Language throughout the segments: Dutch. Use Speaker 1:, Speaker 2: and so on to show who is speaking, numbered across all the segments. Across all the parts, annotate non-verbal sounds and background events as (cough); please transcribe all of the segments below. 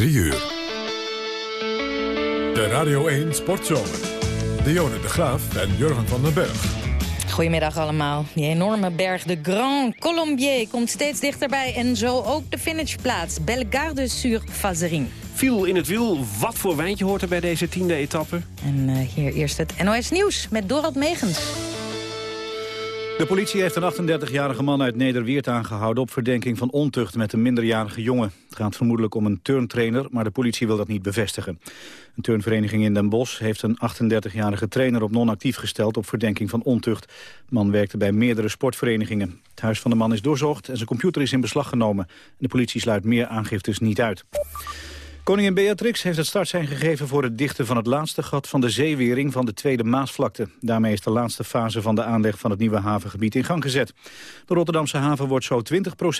Speaker 1: 3 uur. De Radio 1 Sportzomer. Dionne de Graaf en Jurgen van den Berg.
Speaker 2: Goedemiddag allemaal. Die enorme berg, de Grand Colombier, komt steeds dichterbij. En zo ook de finishplaats, Bellegarde-sur-Vazerin.
Speaker 3: Viel in het wiel, wat voor wijntje hoort er bij deze tiende etappe?
Speaker 2: En uh, hier eerst het NOS Nieuws met Dorald Megens.
Speaker 4: De politie heeft een 38-jarige man uit Nederweert aangehouden... op verdenking van ontucht met een minderjarige jongen. Het gaat vermoedelijk om een turntrainer, maar de politie wil dat niet bevestigen. Een turnvereniging in Den Bosch heeft een 38-jarige trainer op non-actief gesteld... op verdenking van ontucht. De man werkte bij meerdere sportverenigingen. Het huis van de man is doorzocht en zijn computer is in beslag genomen. De politie sluit meer aangiftes niet uit. Koningin Beatrix heeft het startsein gegeven voor het dichten van het laatste gat van de zeewering van de Tweede Maasvlakte. Daarmee is de laatste fase van de aanleg van het nieuwe havengebied in gang gezet. De Rotterdamse haven wordt zo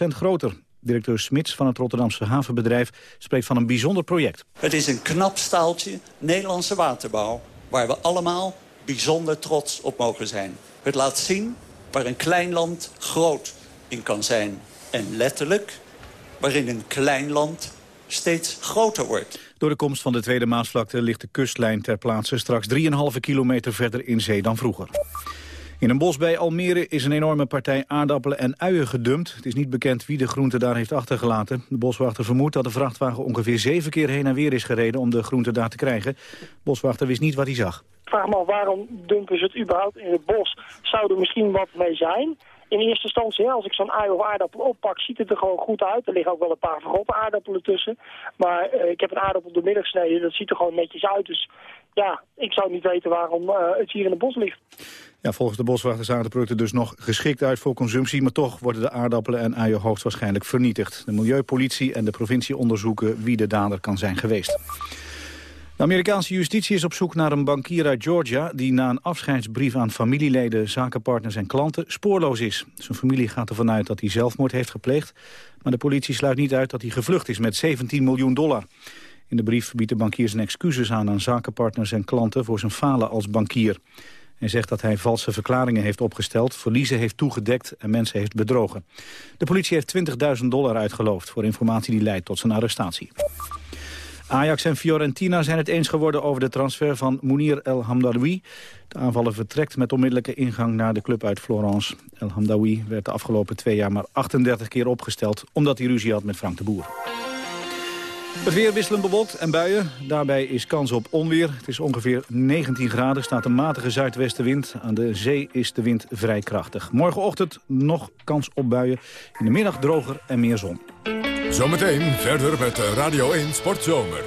Speaker 4: 20% groter. Directeur Smits van het Rotterdamse havenbedrijf spreekt van een bijzonder project.
Speaker 5: Het is een knap staaltje Nederlandse waterbouw waar we allemaal bijzonder trots op mogen zijn. Het laat zien waar een klein land groot in kan zijn. En letterlijk waarin een klein land steeds groter wordt.
Speaker 4: Door de komst van de Tweede Maasvlakte ligt de kustlijn ter plaatse straks 3,5 kilometer verder in zee dan vroeger. In een bos bij Almere is een enorme partij aardappelen en uien gedumpt. Het is niet bekend wie de groente daar heeft achtergelaten. De boswachter vermoedt dat de vrachtwagen ongeveer zeven keer heen en weer is gereden om de groente daar te krijgen. De boswachter wist niet wat hij zag.
Speaker 6: Ik vraag me af waarom dumpen ze het überhaupt in het bos? Zou er misschien wat mee zijn? In eerste instantie, als ik zo'n ui of aardappel oppak, ziet het er gewoon goed uit. Er liggen ook wel een paar verrotte aardappelen tussen. Maar uh, ik heb een aardappel door midden gesneden, dat ziet er gewoon netjes uit. Dus ja, ik zou niet weten waarom uh, het hier in het bos ligt.
Speaker 4: Ja, volgens de boswachter zagen de producten dus nog geschikt uit voor consumptie... maar toch worden de aardappelen en uien hoogstwaarschijnlijk vernietigd. De milieupolitie en de provincie onderzoeken wie de dader kan zijn geweest. De Amerikaanse justitie is op zoek naar een bankier uit Georgia... die na een afscheidsbrief aan familieleden, zakenpartners en klanten spoorloos is. Zijn familie gaat ervan uit dat hij zelfmoord heeft gepleegd... maar de politie sluit niet uit dat hij gevlucht is met 17 miljoen dollar. In de brief biedt de bankier zijn excuses aan aan zakenpartners en klanten... voor zijn falen als bankier. Hij zegt dat hij valse verklaringen heeft opgesteld, verliezen heeft toegedekt en mensen heeft bedrogen. De politie heeft 20.000 dollar uitgeloofd voor informatie die leidt tot zijn arrestatie. Ajax en Fiorentina zijn het eens geworden over de transfer van Mounir El Hamdawi. De aanvaller vertrekt met onmiddellijke ingang naar de club uit Florence. El Hamdawi werd de afgelopen twee jaar maar 38 keer opgesteld... omdat hij ruzie had met Frank de Boer. Het weer wisselend bewolkt en buien. Daarbij is kans op onweer. Het is ongeveer 19 graden, staat een matige zuidwestenwind. Aan de zee is de wind vrij krachtig. Morgenochtend nog kans op buien. In de middag droger en meer zon.
Speaker 1: Zometeen verder met Radio 1 Sportzomer.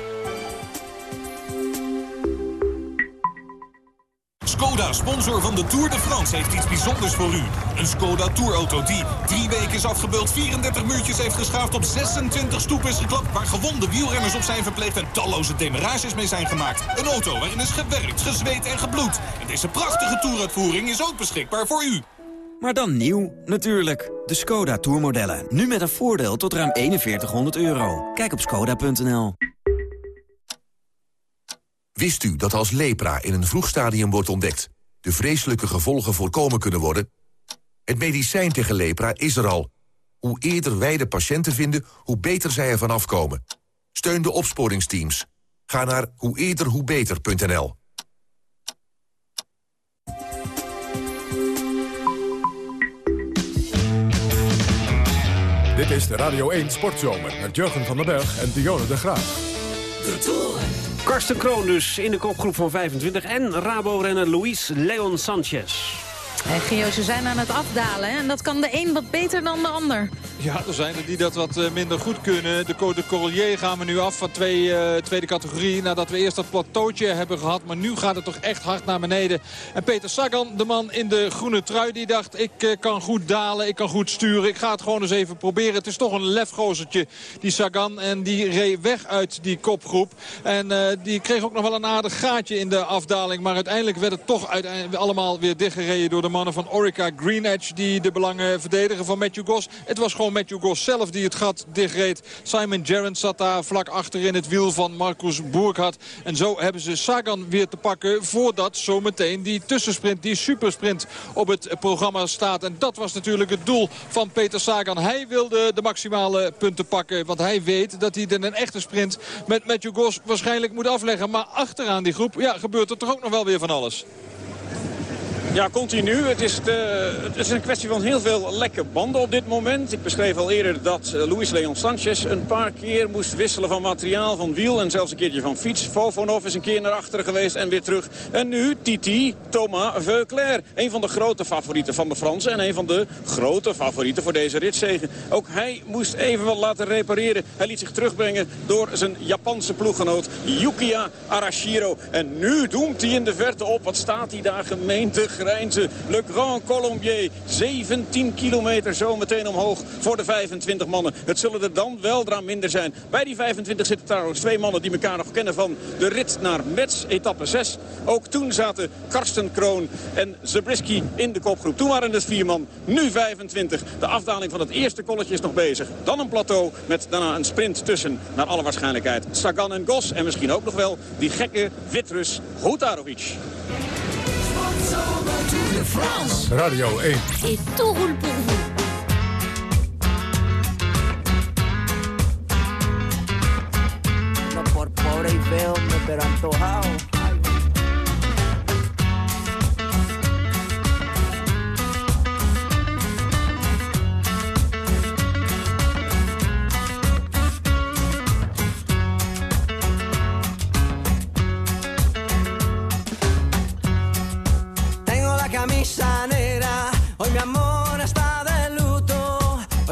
Speaker 7: Skoda, sponsor van de Tour de France, heeft iets bijzonders voor u. Een Skoda Tourauto die drie weken is afgebeeld... 34 muurtjes heeft geschaafd, op 26 stoepen is geklapt... waar gewonde wielrenners op zijn verpleegd en talloze demarages mee zijn gemaakt. Een auto waarin is gewerkt, gezweet en gebloed. En deze prachtige toeruitvoering is ook beschikbaar voor u.
Speaker 8: Maar dan nieuw, natuurlijk. De Skoda Tourmodellen. Nu met een voordeel tot ruim 4100 euro. Kijk op skoda.nl.
Speaker 9: Wist u dat als lepra in een vroeg stadium wordt ontdekt... de vreselijke gevolgen voorkomen kunnen worden? Het medicijn tegen lepra is er al. Hoe eerder wij de patiënten vinden, hoe beter zij ervan afkomen. Steun de opsporingsteams. Ga naar hoe eerder hoe beter.nl.
Speaker 1: Dit is de Radio 1 Sportzomer met Jurgen van den Berg en Dionne de Graaf.
Speaker 3: De. Karsten Kroon dus in de kopgroep van 25 en Rabo-renner Luis Leon Sanchez.
Speaker 2: Gio, ze zijn aan het afdalen en dat kan de een wat beter dan de ander.
Speaker 10: Ja, er zijn er die dat wat eh, minder goed kunnen. De Côte de Corrier gaan we nu af van twee, uh, tweede categorie. Nadat we eerst dat plateautje hebben gehad. Maar nu gaat het toch echt hard naar beneden. En Peter Sagan, de man in de groene trui, die dacht... ik uh, kan goed dalen, ik kan goed sturen. Ik ga het gewoon eens even proberen. Het is toch een lefgozertje, die Sagan. En die reed weg uit die kopgroep. En die kreeg ook nog wel een aardig gaatje in de afdaling. Maar uiteindelijk werd het toch allemaal weer dichtgereden... door de mannen van Orica Green Edge... die de belangen verdedigen van Matthew Goss. Het was gewoon Matthew Goss zelf die het gat dichtreed. Simon Gerrans zat daar vlak achter in het wiel van Marcus Boerkhat. En zo hebben ze Sagan weer te pakken voordat zometeen die tussensprint, die supersprint op het programma staat. En dat was natuurlijk het doel van Peter Sagan. Hij wilde de maximale punten pakken, want hij weet dat hij in een echte sprint met Matthew Goss waarschijnlijk moet afleggen. Maar achteraan die groep ja, gebeurt er toch ook nog wel weer van alles.
Speaker 11: Ja, continu. Het is, de, het is een kwestie van heel veel lekke banden op dit moment. Ik beschreef al eerder dat uh, Luis Leon Sanchez een paar keer moest wisselen van materiaal, van wiel en zelfs een keertje van fiets. Fofonov is een keer naar achteren geweest en weer terug. En nu Titi Thomas Veuclair. Een van de grote favorieten van de Fransen en een van de grote favorieten voor deze ritzegen. Ook hij moest even wat laten repareren. Hij liet zich terugbrengen door zijn Japanse ploeggenoot Yukiya Arashiro. En nu doemt hij in de verte op. Wat staat hij daar gemeente Grijnse. Le Grand Colombier. 17 kilometer zo meteen omhoog voor de 25 mannen. Het zullen er dan wel eraan minder zijn. Bij die 25 zitten trouwens twee mannen die elkaar nog kennen van de rit naar Metz, etappe 6. Ook toen zaten Karsten Kroon en Zabriskie in de kopgroep. Toen waren het vier man, nu 25. De afdaling van het eerste kolletje is nog bezig. Dan een plateau met daarna een sprint tussen, naar alle waarschijnlijkheid, Sagan en Gos. En misschien ook nog wel die gekke Witrus Hotarovic.
Speaker 1: Radio 1.
Speaker 12: Et tout roule pour vous.
Speaker 13: No por pobre y feo, pero antojado.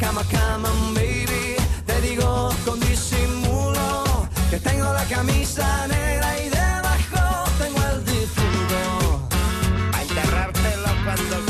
Speaker 14: Cama, cama, baby. Te digo con disimulo que tengo la camisa negra y debajo tengo el difunto.
Speaker 13: A enterrártelo cuando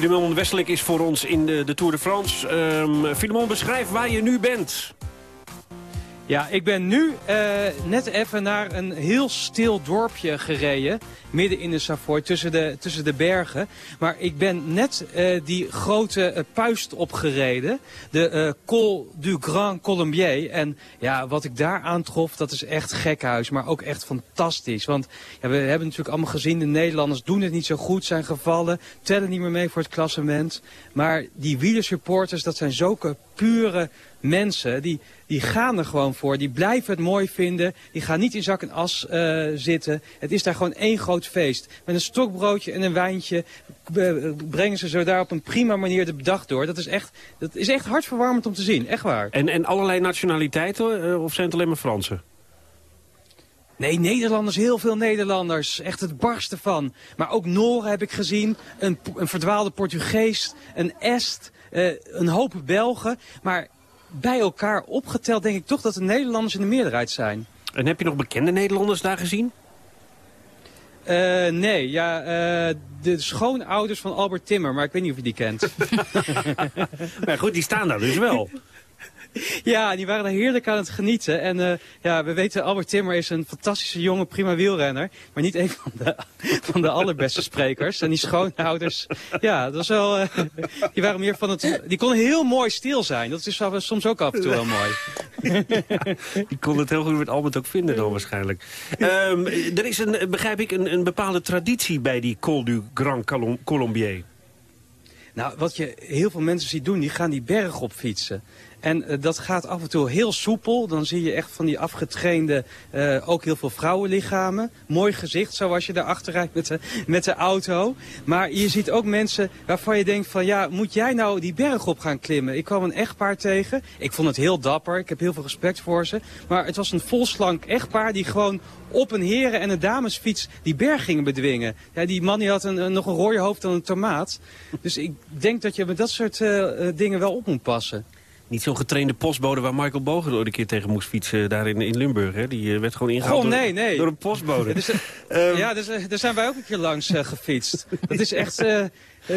Speaker 3: Filemon Westelijk is voor ons in de, de Tour de France. Um, beschrijf waar je nu bent.
Speaker 12: Ja, ik ben nu uh, net even naar een heel stil dorpje gereden. Midden in de Savoy, tussen de, tussen de bergen. Maar ik ben net uh, die grote uh, puist opgereden. De Col du Grand Colombier. En ja, wat ik daar aantrof, dat is echt gekhuis. Maar ook echt fantastisch. Want ja, we hebben natuurlijk allemaal gezien, de Nederlanders doen het niet zo goed. Zijn gevallen, tellen niet meer mee voor het klassement. Maar die wielersupporters, dat zijn zulke pure mensen. Die, die gaan er gewoon voor. Die blijven het mooi vinden. Die gaan niet in zak en as uh, zitten. Het is daar gewoon één groot feest. Met een stokbroodje en een wijntje brengen ze zo daar op een prima manier de dag door. Dat is echt, dat is echt hartverwarmend om te zien. Echt waar.
Speaker 3: En, en allerlei nationaliteiten? Uh, of zijn het alleen maar Fransen?
Speaker 12: Nee, Nederlanders, heel veel Nederlanders. Echt het barsten van. Maar ook Noren heb ik gezien. Een, een verdwaalde Portugees, een Est, uh, een hoop Belgen. Maar bij elkaar opgeteld denk ik toch dat de Nederlanders in de meerderheid zijn.
Speaker 3: En heb je nog bekende Nederlanders daar gezien?
Speaker 12: Uh, nee, ja, uh, de schoonouders van Albert Timmer, maar ik weet niet of je die kent. (laughs)
Speaker 3: maar goed, die staan daar dus wel. (laughs) (laughs)
Speaker 12: Ja, die waren er heerlijk aan het genieten. En uh, ja, we weten, Albert Timmer is een fantastische jonge, prima wielrenner. Maar niet een van de, (laughs) van de allerbeste sprekers. En die schoonouders, (laughs) ja, dat was wel, uh, die waren meer van het... Die konden heel mooi stil zijn. Dat is soms ook af en toe wel mooi.
Speaker 3: Ja, die kon het heel goed met Albert ook vinden dan waarschijnlijk. Um, er is, een, begrijp ik, een, een bepaalde traditie bij die Col du Grand Colombier.
Speaker 12: Nou, wat je heel veel mensen ziet doen, die gaan die berg op fietsen. En uh, dat gaat af en toe heel soepel. Dan zie je echt van die afgetrainde, uh, ook heel veel vrouwenlichamen. Mooi gezicht, zoals je daarachter rijdt met de, met de auto. Maar je ziet ook mensen waarvan je denkt van... ja, moet jij nou die berg op gaan klimmen? Ik kwam een echtpaar tegen. Ik vond het heel dapper. Ik heb heel veel respect voor ze. Maar het was een volslank echtpaar die gewoon op een heren- en een damesfiets die berg gingen bedwingen. Ja, die man die had een, nog een rode hoofd dan een tomaat. Dus ik denk dat je met dat soort uh, dingen wel op moet passen.
Speaker 3: Niet zo'n getrainde postbode waar Michael Bogen ooit een keer tegen moest fietsen daar in, in Limburg. Hè? Die uh, werd gewoon ingehaald
Speaker 12: oh, nee, nee.
Speaker 3: door, door, een postbode.
Speaker 12: Dus, (laughs) um, ja, dus, (laughs) daar zijn wij ook een keer langs uh, gefietst. Dat is echt uh,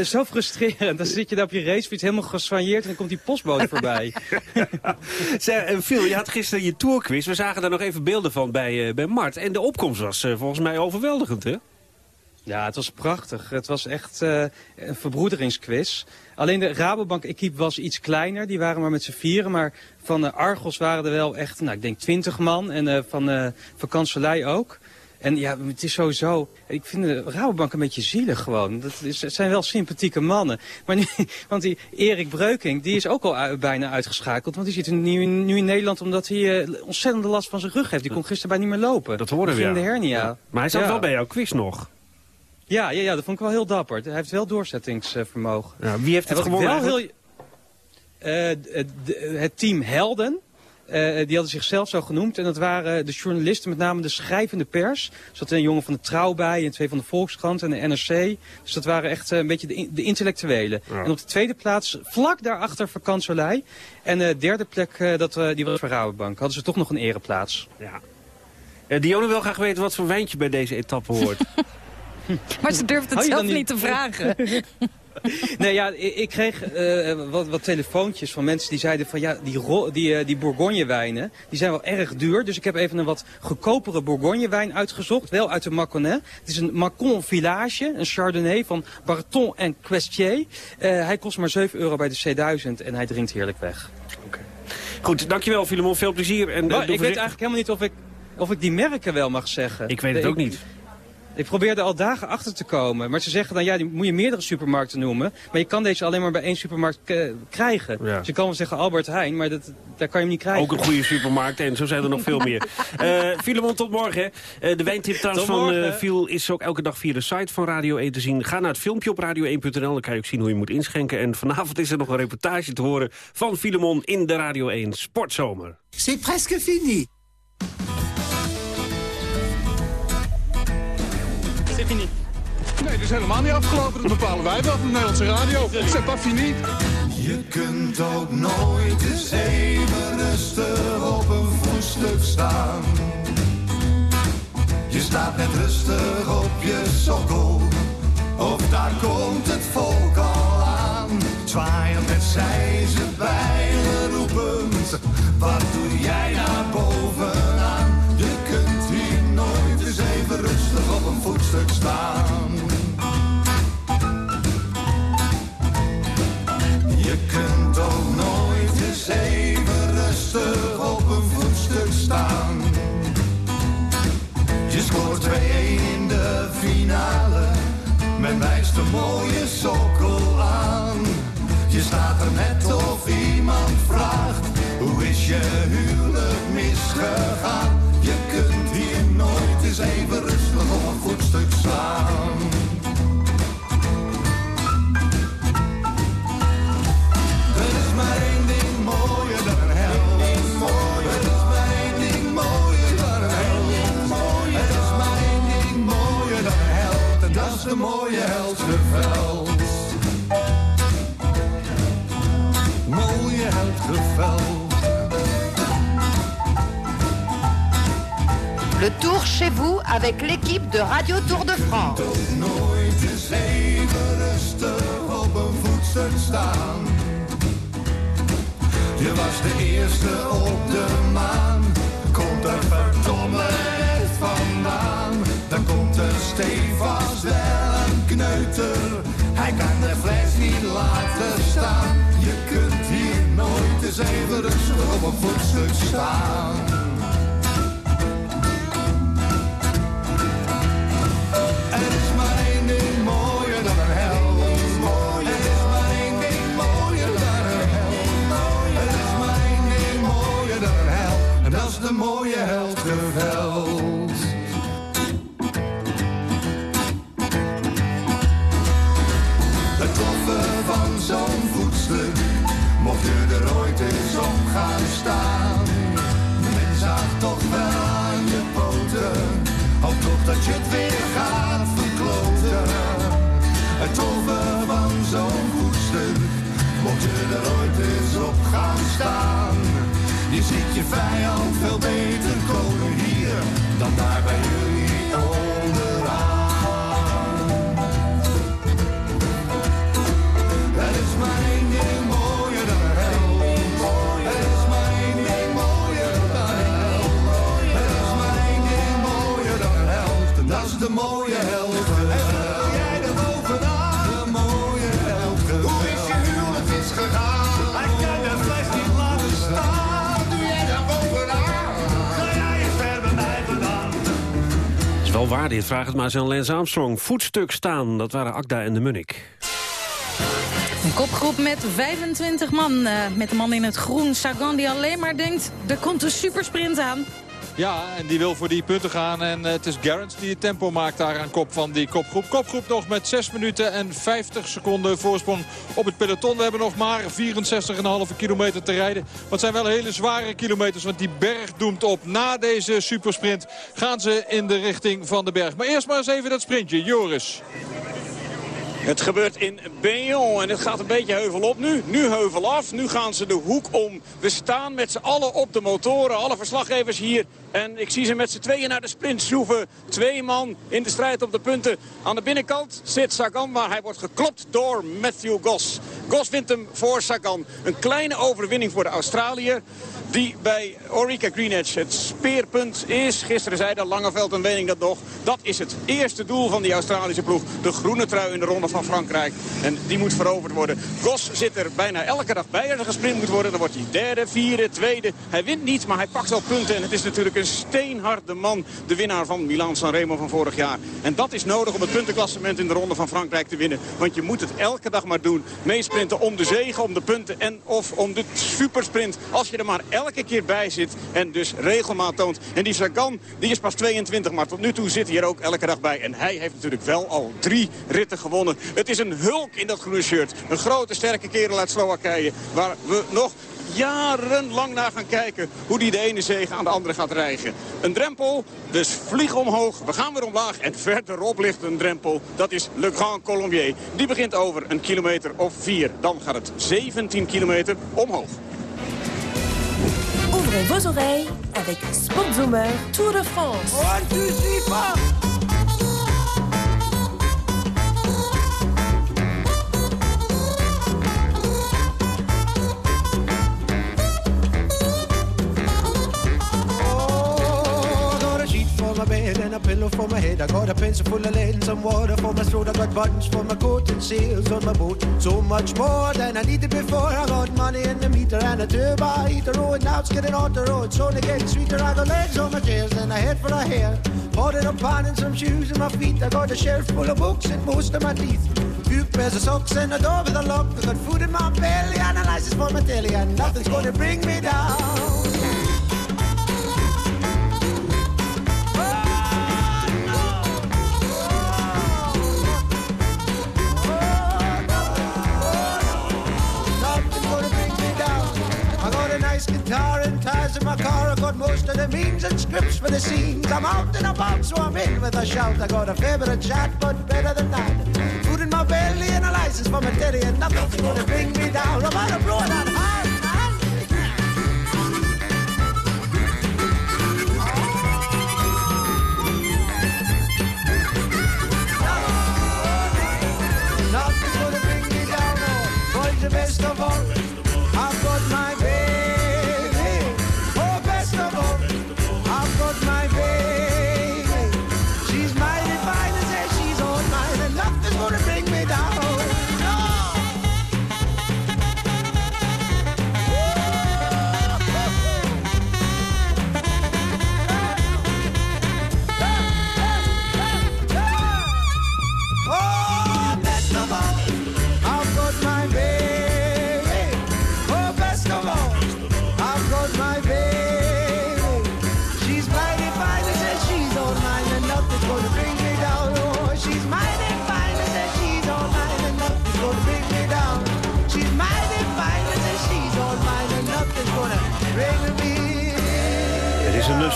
Speaker 12: zo frustrerend. Dan zit je daar op je racefiets helemaal gesoigneerd en dan komt die postbode voorbij. (laughs)
Speaker 3: Zeg, Phil, je had gisteren je tourquiz. We zagen daar nog even beelden van bij, bij Mart. En de opkomst was volgens mij overweldigend, hè?
Speaker 12: Ja, het was prachtig. Het was echt uh, een verbroederingsquiz. Alleen de Rabobank-equipe was iets kleiner. Die waren maar met z'n vieren. Maar van uh, Argos waren er wel echt, nou, ik denk twintig man. En uh, van, uh, van Kanselij ook. En ja, het is sowieso... Ik vind de Rabobank een beetje zielig gewoon. Dat is, het zijn wel sympathieke mannen. Maar nu, (laughs) want die Erik Breuking, die is ook al bijna uitgeschakeld. Want die zit nu, nu in Nederland omdat hij uh, ontzettende last van zijn rug heeft. Die kon gisteren bij niet meer lopen.
Speaker 3: Dat hoorde we, ja.
Speaker 12: de hernia. Ja.
Speaker 3: Maar hij zat ja. wel bij jouw quiz nog.
Speaker 12: Ja, ja, ja, dat vond ik wel heel dapper. Hij heeft wel doorzettingsvermogen.
Speaker 3: Ja, wie heeft het gewonnen
Speaker 12: wel heel, uh, Het team Helden. Uh, die hadden zichzelf zo genoemd. En dat waren de journalisten, met name de schrijvende pers. Er zat een jongen van de Trouw bij en twee van de Volkskrant en de NRC. Dus dat waren echt uh, een beetje de, de intellectuelen. Ja. En op de tweede plaats, vlak daarachter Vakantsolei. En de derde plek, uh, dat, die was voor Rabobank. Hadden ze toch nog een ereplaats.
Speaker 3: Ja. Dionne wil graag weten wat voor wijntje bij deze etappe hoort. (laughs)
Speaker 2: Maar ze durft het zelf niet... niet te vragen. (laughs)
Speaker 12: nee, ja, ik kreeg uh, wat, wat telefoontjes van mensen die zeiden van ja, die, die, uh, die Bourgogne-wijnen, die zijn wel erg duur. Dus ik heb even een wat goedkopere Bourgogne-wijn uitgezocht, wel uit de Mâconnais. Het is een Macon Village, een Chardonnay van Barton en Questier. Uh, hij kost maar 7 euro bij de C1000 en hij drinkt heerlijk weg.
Speaker 3: Okay. Goed, dankjewel Filemon, veel plezier. En,
Speaker 12: maar, ik weet eigenlijk helemaal niet of ik, of ik die merken wel mag zeggen.
Speaker 3: Ik weet het ook niet.
Speaker 12: Ik probeerde al dagen achter te komen. Maar ze zeggen dan, ja, die moet je meerdere supermarkten noemen. Maar je kan deze alleen maar bij één supermarkt krijgen. Ja. Dus je kan wel zeggen Albert Heijn, maar dat, daar kan je hem niet krijgen.
Speaker 3: Ook een goede supermarkt en zo zijn er nog veel meer. Uh, (laughs) Filemon, tot morgen. Uh, de wijntip trouwens van uh, Viel is ook elke dag via de site van Radio 1 te zien. Ga naar het filmpje op radio1.nl, dan kan je ook zien hoe je moet inschenken. En vanavond is er nog een reportage te horen van Filemon in de Radio 1 Sportzomer.
Speaker 15: C'est presque fini.
Speaker 16: Fini. Nee, het is helemaal niet afgelopen. Dat bepalen wij wel op de Nederlandse radio. C'est pas fini.
Speaker 17: Je kunt ook nooit eens even rustig op een voetstuk staan. Je staat net rustig op je sokkel. Of daar komt het volk al aan. Zwaaiend met ze bijlen roepend. Wat doe jij daar bovenaan? Voetstuk staan.
Speaker 15: Le tour chez vous avec l'équipe de Radio Tour de France.
Speaker 17: Nooit eens even rustig op een voetstuk staan. Je was de eerste op de maan. Komt er verdomme vandaan. Dan komt er stevast wel een kneuter. Hij kan de fles niet laten staan. Je kunt hier nooit eens even rustig op een voetstuk staan. Ziet je vijand veel beter komen hier, dan daar bij jullie
Speaker 3: Het is wel waar dit, vraag het maar eens aan Lance Armstrong. Voetstuk staan, dat waren Akda en de Munnik.
Speaker 2: Een kopgroep met 25 man. eh, met de man in het groen, Sagan, die alleen maar denkt... er komt een supersprint aan.
Speaker 10: Ja, en die wil voor die punten gaan. En eh, het is Gerrans die het tempo maakt daar aan kop van die kopgroep. Kopgroep nog met 6 minuten en 50 seconden voorsprong op het peloton. We hebben nog maar 64,5 kilometer te rijden. Het zijn wel hele zware kilometers, want die berg doemt op. Na deze supersprint gaan ze in de richting van de berg. Maar eerst maar eens even dat sprintje. Joris.
Speaker 11: Het gebeurt in Bayon en het gaat een beetje heuvel op nu. Nu heuvel af. Nu gaan ze de hoek om. We staan met z'n allen op de motoren. Alle verslaggevers hier. En ik zie ze met z'n tweeën naar de sprint schroeven. Twee man in de strijd op de punten. Aan de binnenkant zit Sagan, maar hij wordt geklopt door Matthew Goss. Goss wint hem voor Sagan. Een kleine overwinning voor de Australiër. Die bij Orica Greenedge het speerpunt is. Gisteren zei de Langeveld en Wening dat nog. Dat is het eerste doel van die Australische ploeg. De groene trui in de ronde van Frankrijk. En die moet veroverd worden. Goss zit er bijna elke dag bij als er gesprint moet worden. Dan wordt hij derde, vierde, tweede. Hij wint niet, maar hij pakt wel punten. En het is natuurlijk een steenharde man. De winnaar van Milan Sanremo van vorig jaar. En dat is nodig om het puntenklassement in de ronde van Frankrijk te winnen. Want je moet het elke dag maar doen. Meesprinten om de zegen, om de punten en of om de supersprint. Als je er maar elke keer bij zit en dus regelmaat toont. En die Sagan, die is pas 22, maar tot nu toe zit hij er ook elke dag bij. En hij heeft natuurlijk wel al drie ritten gewonnen. Het is een hulk in dat groene shirt. Een grote, sterke kerel uit Slowakije. Waar we nog jarenlang naar gaan kijken hoe die de ene zege aan de andere gaat rijgen. Een drempel, dus vlieg omhoog. We gaan weer omlaag en verderop ligt een drempel. Dat is Le Grand Colombier. Die begint over een kilometer of vier. Dan gaat het 17 kilometer omhoog.
Speaker 18: Ouvrez vos oreilles avec Sportzoomer Tour de France.
Speaker 14: Oh, my bed and a pillow for my head. I got a pencil full of lead and some water for my throat. I got buttons for my coat and sails on my boat. So much more than I needed before. I got money in the meter and a turbo heater. Oh, and now it's getting on the road. So only getting sweeter. I got legs on my chairs and a head for a hair. It a pan and some shoes in my feet. I got a shelf full of books and most of my teeth. Few pairs of socks and a door with a lock. I got food in my belly and a license for my telly. And nothing's gonna bring me down. Guitar and tires in my car. I got most of the means and scripts for the scenes. I'm out and about, so I'm in with a shout. I got a favorite chat, but better than that. Food in my belly and a license for my daddy, and nothing's gonna bring me down. I'm out of blow that high. Nothing's gonna bring me down. Oh, boys, the best of all.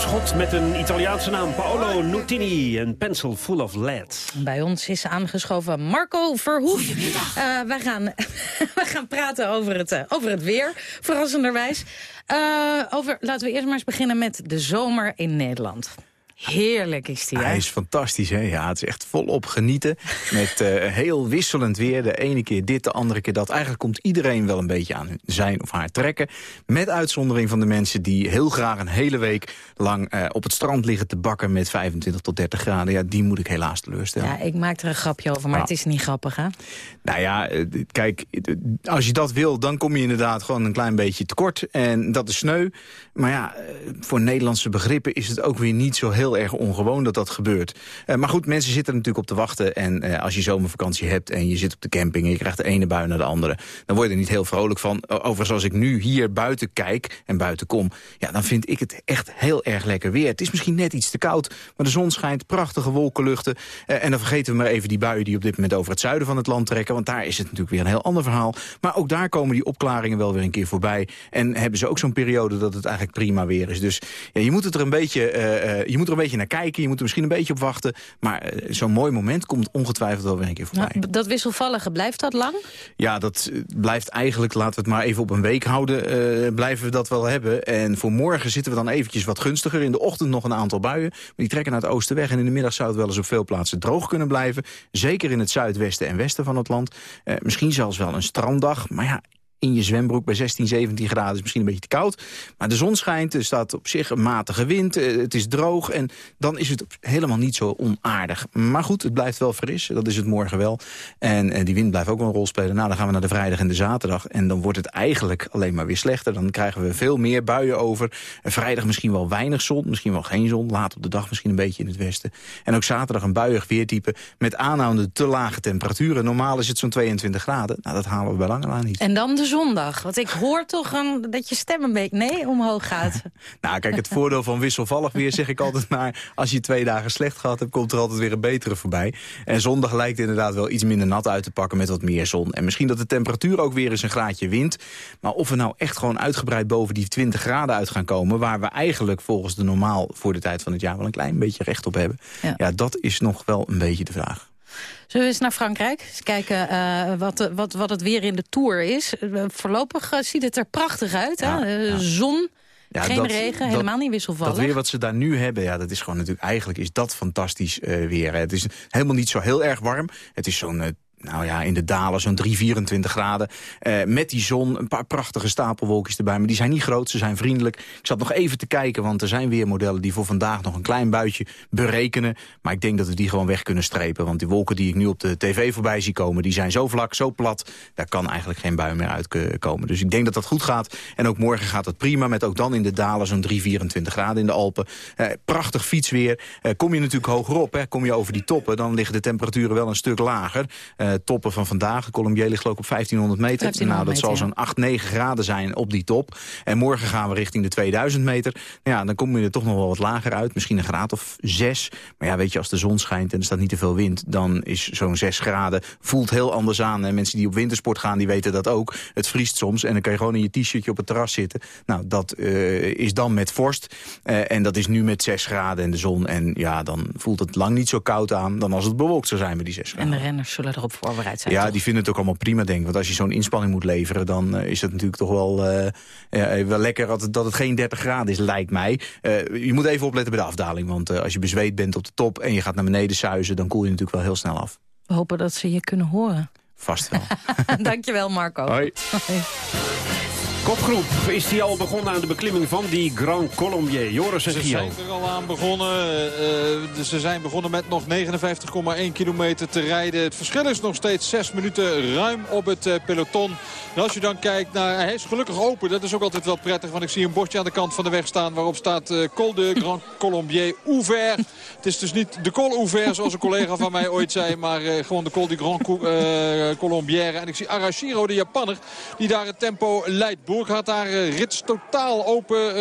Speaker 3: Schot met een Italiaanse naam, Paolo Nutini, een pencil full of lead.
Speaker 2: Bij ons is aangeschoven Marco Verhoef. Eh wij, gaan, (laughs) wij gaan praten over het, eh, over het weer, verrassenderwijs. Eh, over, laten we eerst maar eens beginnen met de zomer in Nederland. Heerlijk is die, hè?
Speaker 19: Hij is fantastisch, hè? Ja, het is echt volop genieten. Met eh, heel wisselend weer. De ene keer dit, de andere keer dat. Eigenlijk komt iedereen wel een beetje aan zijn of haar trekken. Met uitzondering van de mensen die heel graag een hele week lang eh, op het strand liggen te bakken met 25 tot 30 graden. Ja, die moet ik helaas teleurstellen.
Speaker 2: Ja, ik maak er een grapje over, maar
Speaker 19: Ja.
Speaker 2: het is niet grappig, hè?
Speaker 19: Nou ja, eh, kijk, als je dat wil, dan kom je inderdaad gewoon een klein beetje tekort. En dat is sneu. Maar ja, voor Nederlandse begrippen is het ook weer niet zo heel erg ongewoon dat dat gebeurt. Eh, Maar goed, mensen zitten natuurlijk op te wachten. En eh, als je zomervakantie hebt en je zit op de camping... en je krijgt de ene bui naar de andere... dan word je er niet heel vrolijk van. Overigens, als ik nu hier buiten kijk en buiten kom... ja, dan vind ik het echt heel erg lekker weer. Het is misschien net iets te koud, maar de zon schijnt. Prachtige wolkenluchten. Eh, En dan vergeten we maar even die buien die op dit moment over het zuiden van het land trekken. Want daar is het natuurlijk weer een heel ander verhaal. Maar ook daar komen die opklaringen wel weer een keer voorbij. En hebben ze ook zo'n periode dat het eigenlijk prima weer is. Dus ja, je moet het er een beetje, je moet er een beetje naar kijken. Je moet er misschien een beetje op wachten. Maar eh, zo'n mooi moment komt ongetwijfeld wel weer een keer voorbij.
Speaker 2: Nou, dat wisselvallige, blijft dat lang?
Speaker 19: Ja, dat eh, blijft eigenlijk, laten we het maar even op een week houden, eh, blijven we dat wel hebben. En voor morgen zitten we dan eventjes wat gunstiger. In de ochtend nog een aantal buien, maar die trekken naar het oosten weg. En in de middag zou het wel eens op veel plaatsen droog kunnen blijven. Zeker in het zuidwesten en westen van het land. Misschien zelfs wel een stranddag, maar ja... In je zwembroek bij 16, 17 graden is misschien een beetje te koud. Maar de zon schijnt, er staat op zich een matige wind. eh, Het is droog en dan is het helemaal niet zo onaardig. Maar goed, het blijft wel fris. Dat is het morgen wel. En eh, die wind blijft ook wel een rol spelen. Nou, dan gaan we naar de vrijdag en de zaterdag. En dan wordt het eigenlijk alleen maar weer slechter. Dan krijgen we veel meer buien over. Vrijdag misschien wel weinig zon, misschien wel geen zon. Laat op de dag misschien een beetje in het westen. En ook zaterdag een buiig weertype met aanhoudende te lage temperaturen. Normaal is het zo'n 22 graden. Nou, dat halen we bij lange niet.
Speaker 2: En dan zondag. Want ik hoor toch een, dat je stem een beetje nee, omhoog gaat. (laughs)
Speaker 19: Nou, kijk, het voordeel van wisselvallig weer zeg ik altijd maar... als je twee dagen slecht gehad hebt, komt er altijd weer een betere voorbij. En zondag lijkt inderdaad wel iets minder nat uit te pakken met wat meer zon. En misschien dat de temperatuur ook weer eens een graadje wint. Maar of we nou echt gewoon uitgebreid boven die 20 graden uit gaan komen... waar we eigenlijk volgens de normaal voor de tijd van het jaar wel een klein beetje recht op hebben... ja, dat is nog wel een beetje de vraag.
Speaker 2: Zullen we eens naar Frankrijk? Eens kijken eh, wat, wat, wat het weer in de Tour is. Eh, voorlopig eh, ziet het er prachtig uit. Hè? Eh, Zon,
Speaker 19: Ja,
Speaker 2: Geen
Speaker 19: dat-
Speaker 2: regen,
Speaker 19: dat-
Speaker 2: helemaal niet wisselvallig.
Speaker 19: Dat weer wat ze daar nu hebben, ja, dat is gewoon natuurlijk eigenlijk is dat fantastisch eh, weer. hè. Het is helemaal niet zo heel erg warm. Het is zo'n eh, nou ja, in de dalen zo'n 3, 24 graden. Eh, met die zon, een paar prachtige stapelwolkjes erbij. Maar die zijn niet groot, ze zijn vriendelijk. Ik zat nog even te kijken, want er zijn weer modellen... die voor vandaag nog een klein buitje berekenen. Maar ik denk dat we die gewoon weg kunnen strepen. Want die wolken die ik nu op de tv voorbij zie komen... die zijn zo vlak, zo plat, daar kan eigenlijk geen bui meer uitkomen. Dus ik denk dat dat goed gaat. En ook morgen gaat het prima, met ook dan in de dalen zo'n 3, 24 graden in de Alpen. Eh, prachtig fietsweer. Eh, kom je natuurlijk hoger op, hè, kom je over die toppen... dan liggen de temperaturen wel een stuk lager. Eh, toppen van vandaag, de ligt geloof ik op 1500 meter.
Speaker 2: 1500
Speaker 19: nou, dat zal zo'n 8, 9 graden zijn op die top. En morgen gaan we richting de 2000 meter. Nou ja, dan kom je er toch nog wel wat lager uit. Misschien een graad of 6. Maar ja, weet je, als de zon schijnt en er staat niet te veel wind... dan is zo'n 6 graden, voelt heel anders aan. En mensen die op wintersport gaan, die weten dat ook. Het vriest soms en dan kan je gewoon in je t-shirtje op het terras zitten. Nou, dat eh, is dan met vorst. Eh, en dat is nu met 6 graden en de zon. En ja, dan voelt het lang niet zo koud aan... dan als het bewolkt zou zijn met die 6 graden.
Speaker 2: En de renners zullen erop voorbereid zijn.
Speaker 19: Ja,
Speaker 2: toch?
Speaker 19: die vinden het ook allemaal prima, denk ik. Want als je zo'n inspanning moet leveren, dan eh, is het natuurlijk toch wel, eh, eh, wel lekker dat het, dat het geen 30 graden is, lijkt mij. Eh, je moet even opletten bij de afdaling. Want als je bezweet bent op de top en je gaat naar beneden suizen, dan koel je natuurlijk wel heel snel af.
Speaker 2: We hopen dat ze je kunnen horen.
Speaker 19: Vast wel. (laughs) (laughs)
Speaker 2: Dankjewel, Marco.
Speaker 19: Hoi.
Speaker 2: Hoi.
Speaker 3: Kopgroep, is die al begonnen aan de beklimming van die Grand Colombier? Joris en
Speaker 10: Ze
Speaker 3: Gio.
Speaker 10: zijn er al aan begonnen. Eh, eh, ze zijn begonnen met nog 59,1 kilometer te rijden. Het verschil is nog steeds 6 minuten ruim op het eh, peloton. En als je dan kijkt naar... Hij is gelukkig open. Dat is ook altijd wel prettig. Want ik zie een bordje aan de kant van de weg staan... waarop staat eh, Col de Grand Colombier ouvert. Het is dus niet de Col ouvert zoals een collega van mij ooit zei... maar eh, gewoon de Col du Grand Cou- eh, Colombière. En ik zie Arashiro, de Japanner, die daar het tempo leidt. Boerk had daar rits totaal open.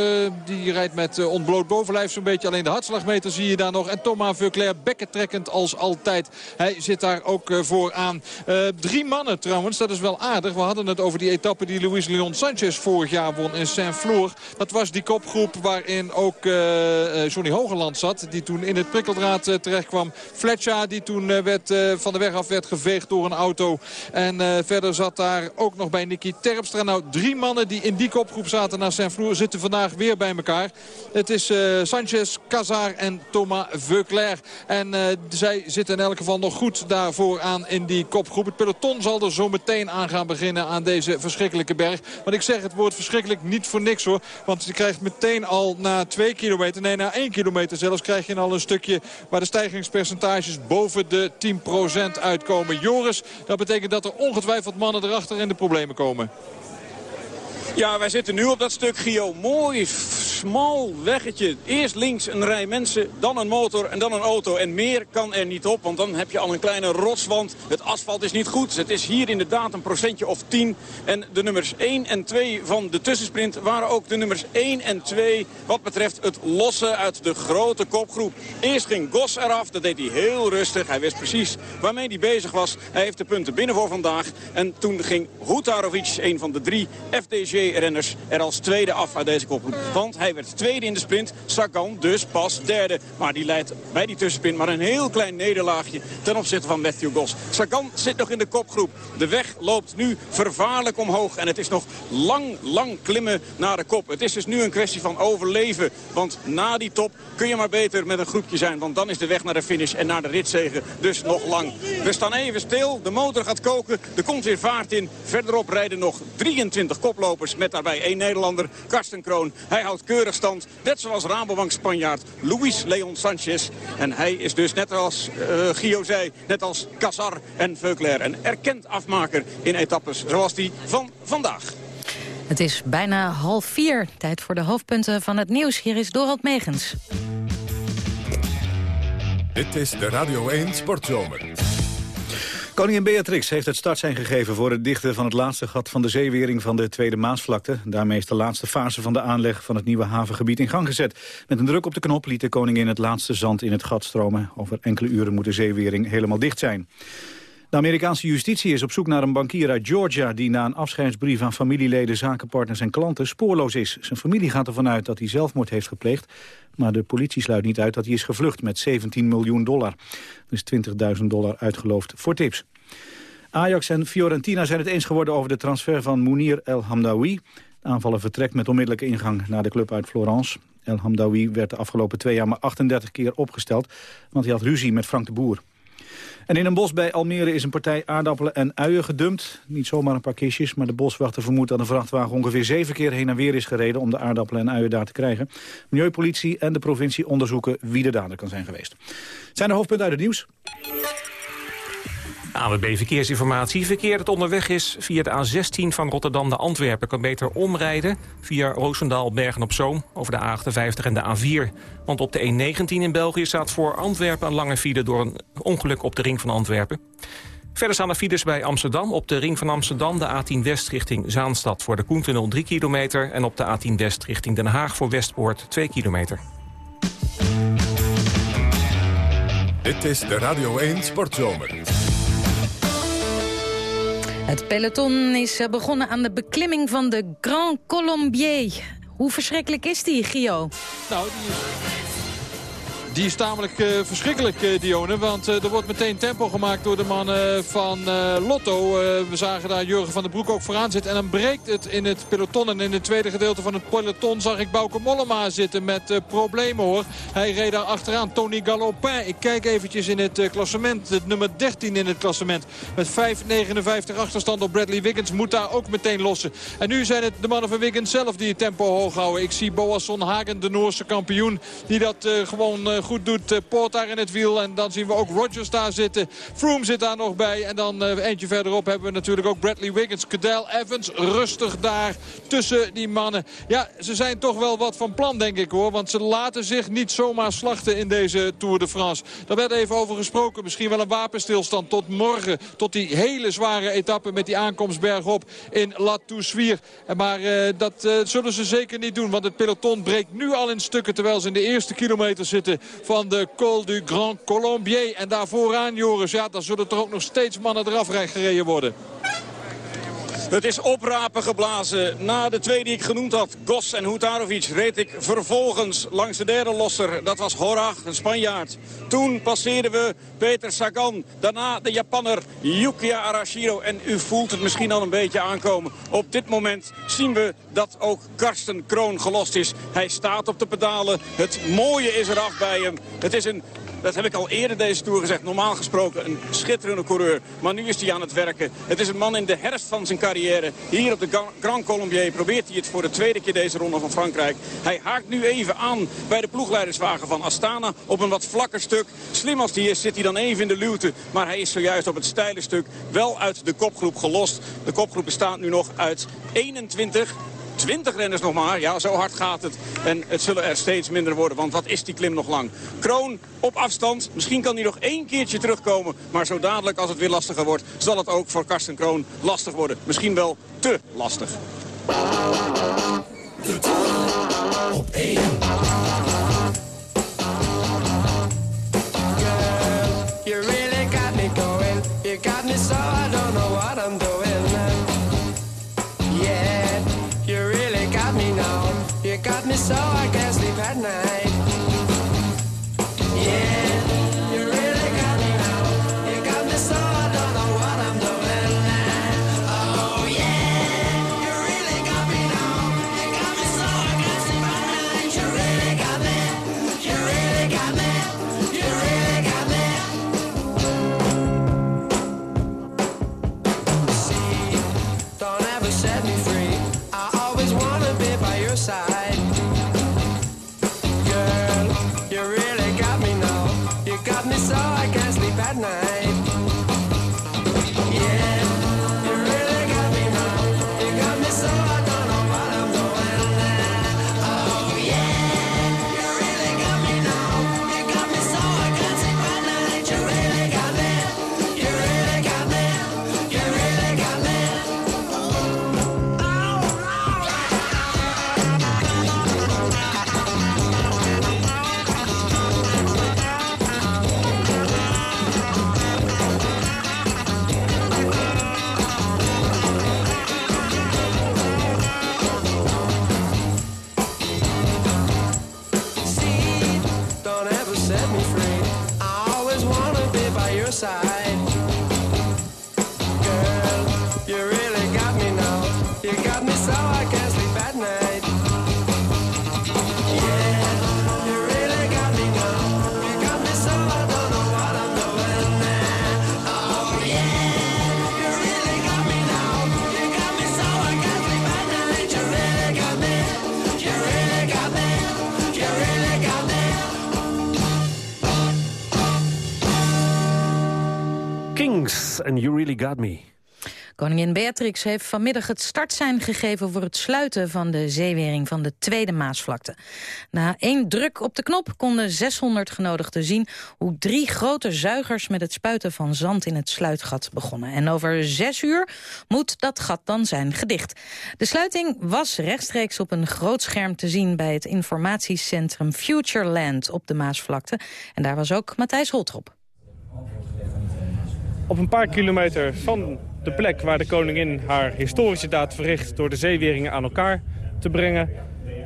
Speaker 10: die rijdt met ontbloot bovenlijf zo'n beetje. Alleen de hartslagmeter zie je daar nog. En Thomas Veuclair bekkentrekkend als altijd. Hij zit daar ook voor aan. Eh, drie mannen trouwens, dat is wel aardig. We hadden het over die etappe die Luis Leon Sanchez vorig jaar won in Saint-Flour. Dat was die kopgroep waarin ook eh, Johnny Hogeland zat. Die toen in het prikkeldraad eh, terecht kwam. Fletcher die toen werd, van de weg af werd geveegd door een auto. En verder zat daar ook nog bij Nicky Terpstra. Nou, drie mannen die in die kopgroep zaten naar Saint-Flour zitten vandaag weer bij elkaar. Het is Sanchez, Cazar en Thomas Veuclair. En zij zitten in elk geval nog goed daarvoor aan in die kopgroep. Het peloton zal er zo meteen aan gaan beginnen aan deze verschrikkelijke berg. Want ik zeg het woord verschrikkelijk niet voor niks hoor. Want je krijgt meteen al na twee kilometer, nee na één kilometer zelfs... krijg je al een stukje waar de stijgingspercentages boven de 10% uitkomen. Joris, dat betekent dat er ongetwijfeld mannen erachter in de problemen komen.
Speaker 11: Ja, wij zitten nu op dat stuk, Gio. Mooi, smal weggetje. Eerst links een rij mensen, dan een motor en dan een auto. En meer kan er niet op, want dan heb je al een kleine rotswand. Het asfalt is niet goed. Het is hier inderdaad een procentje of 10. En de nummers 1 en 2 van de tussensprint waren ook de nummers 1 en 2... wat betreft het lossen uit de grote kopgroep. Eerst ging Gos eraf, dat deed hij heel rustig. Hij wist precies waarmee hij bezig was. Hij heeft de punten binnen voor vandaag. En toen ging Hutarovic, een van de drie FDG-renners, er als tweede af uit deze kopgroep. Want hij werd tweede in de sprint. Sagan dus pas derde. Maar die leidt bij die tussensprint maar een heel klein nederlaagje ten opzichte van Matthew Gos. Sagan zit nog in de kopgroep. De weg loopt nu vervaarlijk omhoog. En het is nog lang, lang klimmen naar de kop. Het is dus nu een kwestie van overleven. Want na die top kun je maar beter met een groepje zijn. Want dan is de weg naar de finish en naar de ritzegen dus nog lang. We staan even stil. De motor gaat koken. Er komt weer vaart in. Verderop rijden nog 23 koplopers met daarbij één Nederlander, Karsten Kroon. Hij houdt keurig stand, net zoals Rabobank Spanjaard Luis Leon Sanchez. En hij is dus net als uh, Gio zei, net als Casar en Veuclair een erkend afmaker in etappes zoals die van vandaag.
Speaker 2: Het is bijna half vier. Tijd voor de hoofdpunten van het nieuws. Hier is Dorald Megens.
Speaker 1: Dit is de Radio 1 Sportzomer.
Speaker 4: Koningin Beatrix heeft het startsein gegeven voor het dichten van het laatste gat van de zeewering van de Tweede Maasvlakte. Daarmee is de laatste fase van de aanleg van het nieuwe havengebied in gang gezet. Met een druk op de knop liet de koningin het laatste zand in het gat stromen. Over enkele uren moet de zeewering helemaal dicht zijn. De Amerikaanse justitie is op zoek naar een bankier uit Georgia... die na een afscheidsbrief aan familieleden, zakenpartners en klanten spoorloos is. Zijn familie gaat ervan uit dat hij zelfmoord heeft gepleegd... maar de politie sluit niet uit dat hij is gevlucht met 17 miljoen dollar. Is 20.000 dollar uitgeloofd voor tips. Ajax en Fiorentina zijn het eens geworden over de transfer van Mounir El Hamdawi. De aanvaller vertrekt met onmiddellijke ingang naar de club uit Florence. El Hamdawi werd de afgelopen twee jaar maar 38 keer opgesteld... want hij had ruzie met Frank de Boer. En in een bos bij Almere is een partij aardappelen en uien gedumpt. Niet zomaar een paar kistjes, maar de boswachter vermoedt dat een vrachtwagen ongeveer zeven keer heen en weer is gereden om de aardappelen en uien daar te krijgen. Milieupolitie en de provincie onderzoeken wie de dader kan zijn geweest. Zijn de hoofdpunten uit het nieuws.
Speaker 20: AWB Verkeersinformatie. Verkeer dat onderweg is via de A16 van Rotterdam naar Antwerpen... kan beter omrijden via Roosendaal, Bergen-op-Zoom... over de A58 en de A4. Want op de E19 in België staat voor Antwerpen... een lange file door een ongeluk op de ring van Antwerpen. Verder staan er files bij Amsterdam. Op de ring van Amsterdam de A10 West richting Zaanstad... voor de Koentunnel 3 kilometer. En op de A10 West richting Den Haag voor Westpoort 2 kilometer.
Speaker 1: Dit is de Radio 1 Sportzomer.
Speaker 2: Het peloton is eh, begonnen aan de beklimming van de Grand Colombier. Hoe verschrikkelijk is die, Gio?
Speaker 10: Nou, die is... Die is tamelijk uh, verschrikkelijk, uh, Dione. Want uh, er wordt meteen tempo gemaakt door de mannen van Lotto. we zagen daar Jurgen van den Broek ook vooraan zitten. En dan breekt het in het peloton. En in het tweede gedeelte van het peloton zag ik Bauke Mollema zitten met problemen hoor. Hij reed daar achteraan. Tony Galopin. Ik kijk eventjes in het klassement. Het nummer 13 in het klassement. Met 5,59 achterstand op Bradley Wiggins. Moet daar ook meteen lossen. En nu zijn het de mannen van Wiggins zelf die het tempo hoog houden. Ik zie Boasson Hagen, de Noorse kampioen. Die dat gewoon goed doet. Uh, Poort daar in het wiel. En dan zien we ook Rogers daar zitten. Froome zit daar nog bij. En dan uh, eentje verderop hebben we natuurlijk ook Bradley Wiggins. Cadel Evans rustig daar tussen die mannen. Ja, ze zijn toch wel wat van plan denk ik hoor. Want ze laten zich niet zomaar slachten in deze Tour de France. Daar werd even over gesproken. Misschien wel een wapenstilstand tot morgen. Tot die hele zware etappe met die aankomst bergop in La Toussuire. Maar uh, dat zullen ze zeker niet doen. Want het peloton breekt nu al in stukken. Terwijl ze in de eerste kilometer zitten van de Col du Grand Colombier. En daar vooraan, Joris, ja, dan zullen er ook nog steeds mannen eraf gereden worden.
Speaker 11: Het is oprapen geblazen. Na de twee die ik genoemd had, Gos en Hutarovic, reed ik vervolgens langs de derde losser. Dat was Horach, een Spanjaard. Toen passeerden we Peter Sagan. Daarna de Japanner Yukiya Arashiro. En u voelt het misschien al een beetje aankomen. Op dit moment zien we dat ook Karsten Kroon gelost is. Hij staat op de pedalen. Het mooie is eraf bij hem. Het is een dat heb ik al eerder deze Tour gezegd. Normaal gesproken een schitterende coureur. Maar nu is hij aan het werken. Het is een man in de herfst van zijn carrière. Hier op de Grand Colombier probeert hij het voor de tweede keer deze ronde van Frankrijk. Hij haakt nu even aan bij de ploegleiderswagen van Astana op een wat vlakker stuk. Slim als hij is zit hij dan even in de luwte. Maar hij is zojuist op het steile stuk wel uit de kopgroep gelost. De kopgroep bestaat nu nog uit 21 20 renners nog maar. Ja, zo hard gaat het. En het zullen er steeds minder worden, want wat is die klim nog lang. Kroon op afstand. Misschien kan hij nog één keertje terugkomen. Maar zo dadelijk, als het weer lastiger wordt, zal het ook voor Karsten Kroon lastig worden. Misschien wel te lastig. So I can't sleep at night.
Speaker 3: Me.
Speaker 2: Koningin Beatrix heeft vanmiddag het startsein gegeven voor het sluiten van de zeewering van de Tweede Maasvlakte. Na één druk op de knop konden 600 genodigden zien hoe drie grote zuigers met het spuiten van zand in het sluitgat begonnen. En over zes uur moet dat gat dan zijn gedicht. De sluiting was rechtstreeks op een groot scherm te zien bij het informatiecentrum Futureland op de Maasvlakte. En daar was ook Matthijs Holtrop.
Speaker 21: Op een paar kilometer van de plek waar de koningin haar historische daad verricht... door de zeeweringen aan elkaar te brengen...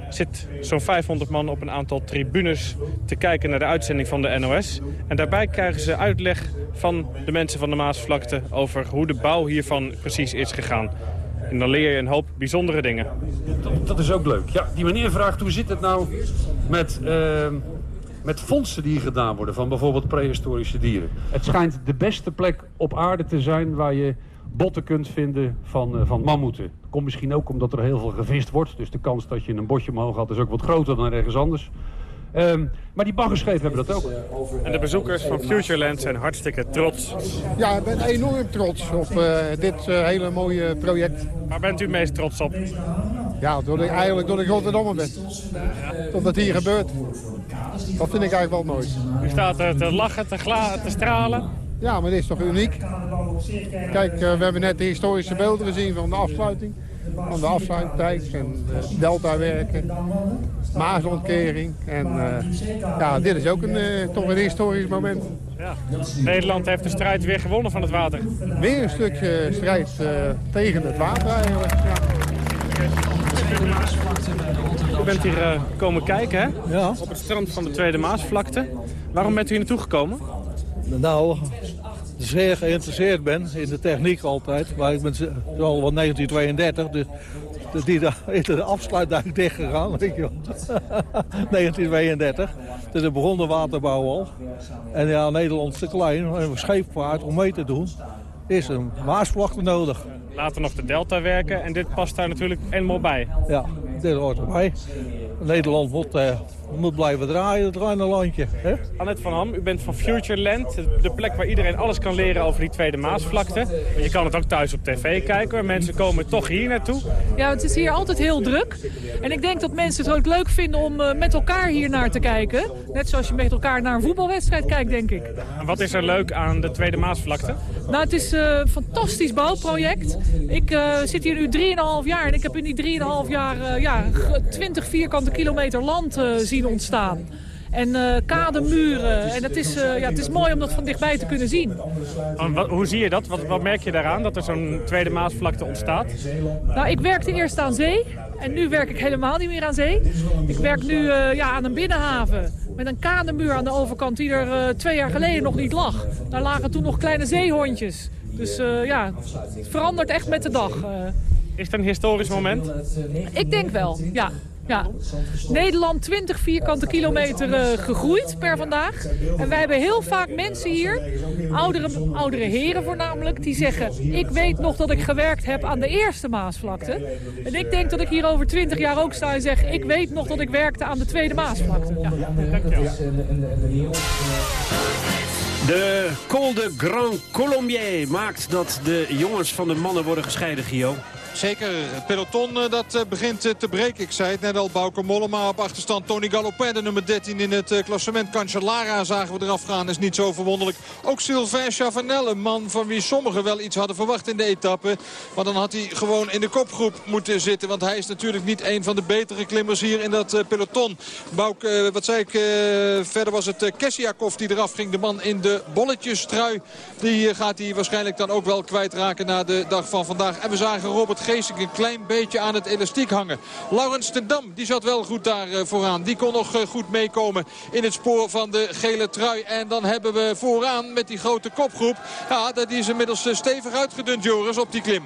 Speaker 21: zit zo'n 500 man op een aantal tribunes te kijken naar de uitzending van de NOS. En daarbij krijgen ze uitleg van de mensen van de Maasvlakte... over hoe de bouw hiervan precies is gegaan. En dan leer je een hoop bijzondere dingen.
Speaker 22: Dat, is ook leuk. Ja, die meneer vraagt hoe zit het nou met... Uh met vondsten die hier gedaan worden van bijvoorbeeld prehistorische dieren. Het schijnt de beste plek op aarde te zijn waar je botten kunt vinden van, uh, van mammoeten. Komt misschien ook omdat er heel veel gevist wordt. Dus de kans dat je een botje omhoog had is ook wat groter dan ergens anders. Um, maar die baggerschepen hebben dat ook.
Speaker 21: En de bezoekers van Futureland zijn hartstikke trots.
Speaker 23: Ja, ik ben enorm trots op uh, dit uh, hele mooie project.
Speaker 21: Waar bent u het meest trots op?
Speaker 23: Ja, door de, eigenlijk door de Rotterdammer ben. Dat het hier gebeurt. Dat vind ik eigenlijk wel mooi.
Speaker 21: U staat er te lachen, te, te stralen.
Speaker 23: Ja, maar dit is toch uniek. Kijk, uh, we hebben net de historische beelden gezien van de afsluiting. Van de afsluittijd en uh, deltawerken, maasontkering. En uh, ja, dit is ook een, toch een historisch moment.
Speaker 21: Ja. Nederland heeft de strijd weer gewonnen van het water.
Speaker 23: Weer een stukje strijd tegen het water eigenlijk. Ja.
Speaker 21: U bent hier uh, komen kijken, hè?
Speaker 23: Ja.
Speaker 21: Op het strand van de Tweede Maasvlakte. Waarom bent u hier naartoe gekomen?
Speaker 23: Nou, zeer geïnteresseerd ben in de techniek altijd. Maar ik ben al van 1932, dus die is de afsluitdijk dichtgegaan, weet je wel. 1932. Dus er begon de waterbouw al. En ja, Nederland is te klein, een scheepvaart om mee te doen, is een maasvlakte nodig.
Speaker 21: Later nog de delta werken en dit past daar natuurlijk helemaal bij.
Speaker 23: Ja, dit hoort erbij. Nederland moet, uh, moet blijven draaien, het kleine landje. Hè?
Speaker 21: Annette van Ham, u bent van Futureland, de plek waar iedereen alles kan leren over die Tweede Maasvlakte. Je kan het ook thuis op tv kijken, mensen komen toch hier naartoe.
Speaker 24: Ja, het is hier altijd heel druk. En ik denk dat mensen het ook leuk vinden om uh, met elkaar hier naar te kijken. Net zoals je met elkaar naar een voetbalwedstrijd kijkt, denk ik.
Speaker 21: En wat is er leuk aan de Tweede Maasvlakte?
Speaker 24: Nou, het is uh, een fantastisch bouwproject. Ik uh, zit hier nu 3,5 jaar en ik heb in die 3,5 jaar ja, 20 vierkante kilometer land zien ontstaan. En uh, kademuren. En het is, uh, ja, het is mooi om dat van dichtbij te kunnen zien.
Speaker 21: Wat, hoe zie je dat? Wat, wat merk je daaraan, dat er zo'n tweede Maasvlakte ontstaat?
Speaker 24: Nou, ik werkte eerst aan zee. En nu werk ik helemaal niet meer aan zee. Ik werk nu uh, ja, aan een binnenhaven. Met een kademuur aan de overkant die er twee jaar geleden nog niet lag. Daar lagen toen nog kleine zeehondjes. Dus ja, het verandert echt met de dag.
Speaker 21: Is het een historisch moment?
Speaker 24: Ik denk wel, ja. Ja. Nederland 20 vierkante kilometer uh, gegroeid per vandaag. En wij hebben heel vaak mensen hier, oudere, oudere heren voornamelijk, die zeggen... ik weet nog dat ik gewerkt heb aan de eerste Maasvlakte. En ik denk dat ik hier over 20 jaar ook sta en zeg... ik weet nog dat ik werkte aan de tweede Maasvlakte. Ja.
Speaker 3: De Col de Grand Colombier maakt dat de jongens van de mannen worden gescheiden, Gio.
Speaker 10: Zeker, het peloton dat begint te breken. Ik zei het net al, Bauke Mollema op achterstand. Tony Galopin, de nummer 13 in het klassement. Cancellara zagen we eraf gaan, is niet zo verwonderlijk. Ook Sylvain Chavanel, een man van wie sommigen wel iets hadden verwacht in de etappe. Maar dan had hij gewoon in de kopgroep moeten zitten. Want hij is natuurlijk niet een van de betere klimmers hier in dat peloton. Bauke, wat zei ik, verder was het Kessiakov die eraf ging. De man in de bolletjestrui. Die gaat hij waarschijnlijk dan ook wel kwijtraken na de dag van vandaag. En we zagen Robert Geesink een klein beetje aan het elastiek hangen. Laurens ten Dam, die zat wel goed daar uh, vooraan. Die kon nog uh, goed meekomen in het spoor van de gele trui. En dan hebben we vooraan met die grote kopgroep... Ja, dat is inmiddels uh, stevig uitgedund, Joris, op die klim.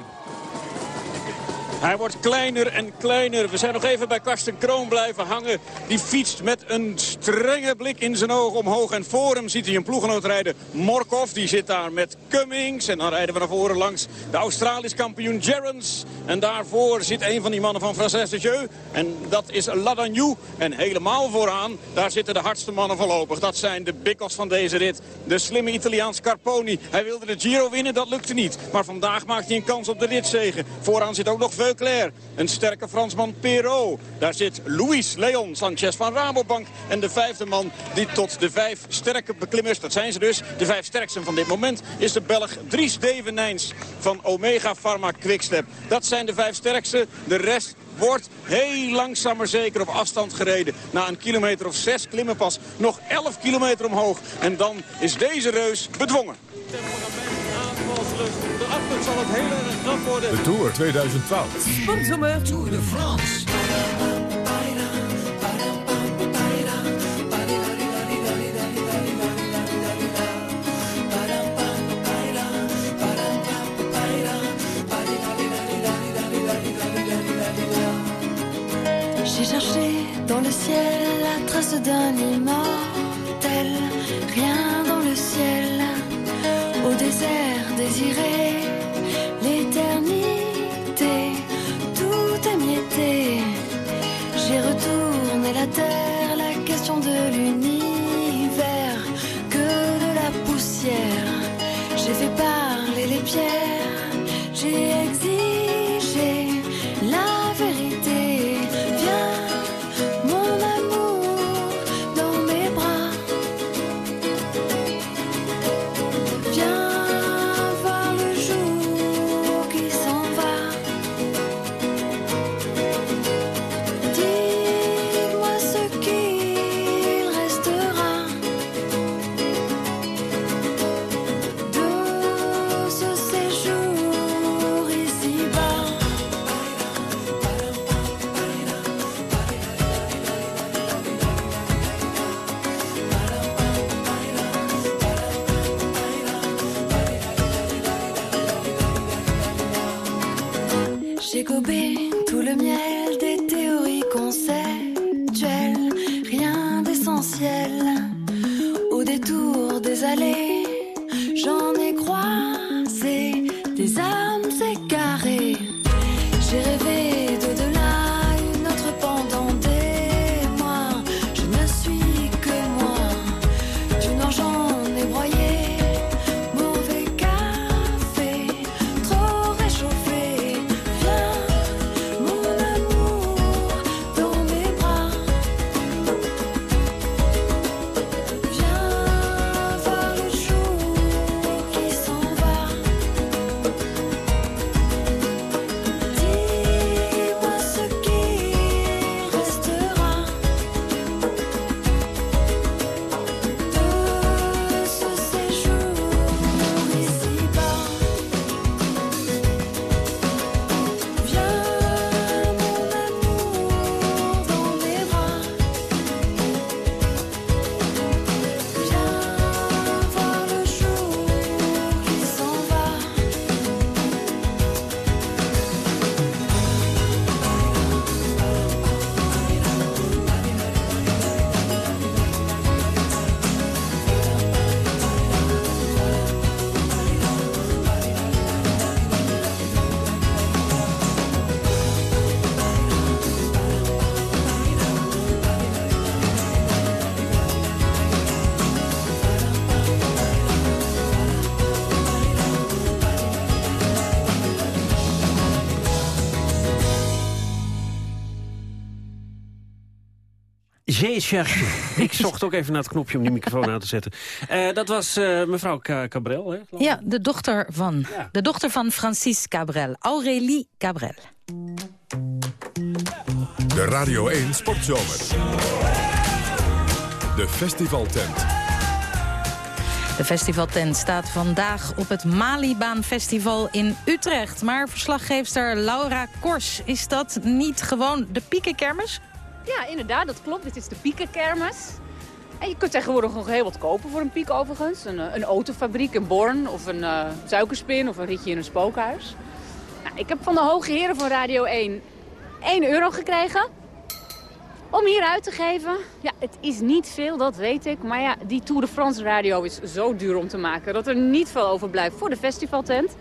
Speaker 11: Hij wordt kleiner en kleiner. We zijn nog even bij Karsten Kroon blijven hangen. Die fietst met een strenge blik in zijn ogen omhoog. En voor hem ziet hij een ploegenoot rijden. Morkov, die zit daar met Cummings. En dan rijden we naar voren langs de Australisch kampioen Gerrans. En daarvoor zit een van die mannen van Frances de Jeu. En dat is Ladagnou. En helemaal vooraan, daar zitten de hardste mannen voorlopig. Dat zijn de bikkels van deze rit. De slimme Italiaan Scarponi. Hij wilde de Giro winnen, dat lukte niet. Maar vandaag maakt hij een kans op de ritzegen. Vooraan zit ook nog Veuclair. Een sterke Fransman Perrault. Daar zit Luis Leon Sanchez van Rabobank. En de vijfde man die tot de vijf sterke beklimmers, dat zijn ze dus, de vijf sterksten van dit moment, is de Belg Dries Devenijns van Omega Pharma Quickstep. Dat zijn de vijf sterkste. De rest wordt heel langzaam maar zeker op afstand gereden. Na een kilometer of zes klimmen pas nog 11 kilometer omhoog. En dan is deze reus bedwongen.
Speaker 10: Aftocht zal het heel erg knap worden.
Speaker 1: De Tour 2012.
Speaker 18: Sportzomer Tour de France.
Speaker 25: J'ai cherché dans le ciel la trace d'un immortel, rien dans le ciel, au désert désiré,
Speaker 3: Ik zocht ook even naar het knopje om die microfoon aan te zetten. Eh, dat was eh, mevrouw Ca- Cabrel, hè?
Speaker 2: Ja, de dochter van, de dochter van Francis Cabrel, Aurélie Cabrel.
Speaker 1: De Radio 1 Sportzomer. De festivaltent.
Speaker 2: De festivaltent staat vandaag op het Malibaan Festival in Utrecht. Maar verslaggeefster Laura Kors, is dat niet gewoon de piekenkermis?
Speaker 26: Ja, inderdaad, dat klopt. Dit is de piekenkermis. En je kunt tegenwoordig nog heel wat kopen voor een piek overigens. Een, eh, een autofabriek, een born of een eh, suikerspin of een ritje in een spookhuis. Nou, ik heb van de hoge heren van Radio 1 1 euro gekregen. Om hier uit te geven. Ja, het is niet veel, dat weet ik. Maar ja, die Tour de France radio is zo duur om te maken... dat er niet veel overblijft voor de festivaltent.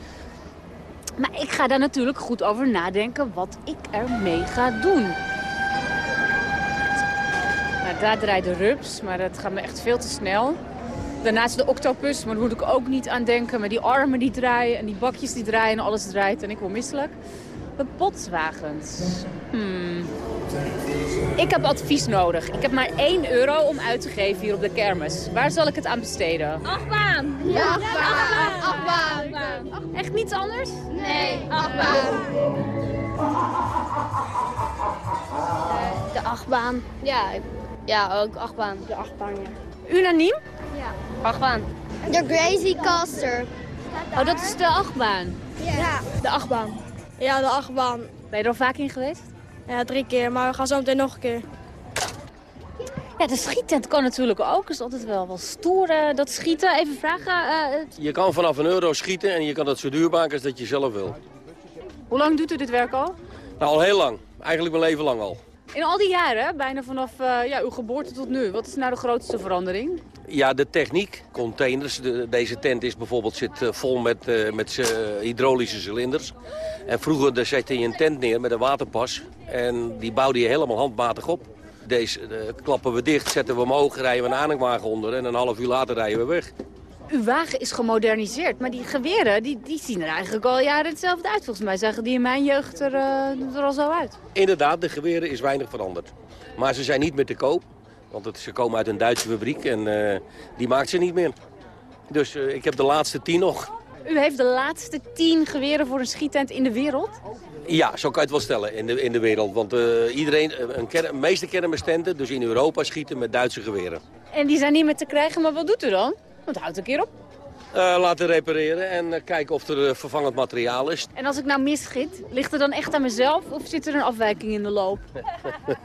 Speaker 26: Maar ik ga daar natuurlijk goed over nadenken wat ik ermee ga doen. Daar draait de rups, maar dat gaat me echt veel te snel. Daarnaast de octopus, maar daar moet ik ook niet aan denken. Maar die armen die draaien en die bakjes die draaien en alles draait. En ik word misselijk. De potswagens. Hmm. Ik heb advies nodig. Ik heb maar 1 euro om uit te geven hier op de kermis. Waar zal ik het aan besteden?
Speaker 25: Achtbaan. Ja, achtbaan. Achtbaan.
Speaker 26: Echt niets anders?
Speaker 25: Nee, achtbaan. De achtbaan. Ja, ja, ook achtbaan. De achtbaan, ja.
Speaker 26: Unaniem?
Speaker 25: Ja. Achtbaan. De Crazy Coaster.
Speaker 26: Oh, dat is de achtbaan.
Speaker 25: Ja. De achtbaan. Ja, de achtbaan.
Speaker 26: Ben je er al vaak in geweest?
Speaker 25: Ja, drie keer, maar we gaan zo meteen nog een keer.
Speaker 26: Ja, de schiettent kan natuurlijk ook. is altijd wel wel stoer, eh, dat schieten. Even vragen. eh,
Speaker 27: Je kan vanaf een euro schieten en je kan dat zo duur maken als dat je zelf wil.
Speaker 26: hoe lang doet u dit werk al?
Speaker 27: Nou, al heel lang. Eigenlijk mijn leven lang al.
Speaker 26: In al die jaren, bijna vanaf eh, ja, uw geboorte tot nu. Wat is nou de grootste verandering?
Speaker 27: Ja, de techniek, containers. De- deze tent is bijvoorbeeld zit, eh, vol met, eh, met hydraulische cilinders. En vroeger daar zette je een tent neer met een waterpas. En die bouwde je helemaal handmatig op. Deze klappen we dicht, zetten we omhoog, rijden we een aanhangwagen onder. En een half uur later rijden we weg.
Speaker 26: Uw wagen is gemoderniseerd, maar die geweren die, die zien er eigenlijk al jaren hetzelfde uit. Volgens mij zagen die in mijn jeugd er, eh, er al zo uit.
Speaker 27: Inderdaad, de geweren is weinig veranderd. Maar ze zijn niet meer te koop. Want het, ze komen uit een Duitse fabriek en eh, die maakt ze niet meer. Dus eh, ik heb de laatste tien nog.
Speaker 26: U heeft de laatste tien geweren voor een schiettent in de wereld.
Speaker 27: Ja, zo kan je het wel stellen in de, in de wereld. Want iedereen, een ker- de meeste kermistenten, dus in Europa, schieten met Duitse geweren.
Speaker 26: En die zijn niet meer te krijgen, maar wat doet u dan? Want houdt een keer op.
Speaker 27: Eh, laten repareren en eh, kijken of er eh, vervangend materiaal is.
Speaker 26: En als ik nou misschiet, ligt er dan echt aan mezelf of zit er een afwijking in de loop?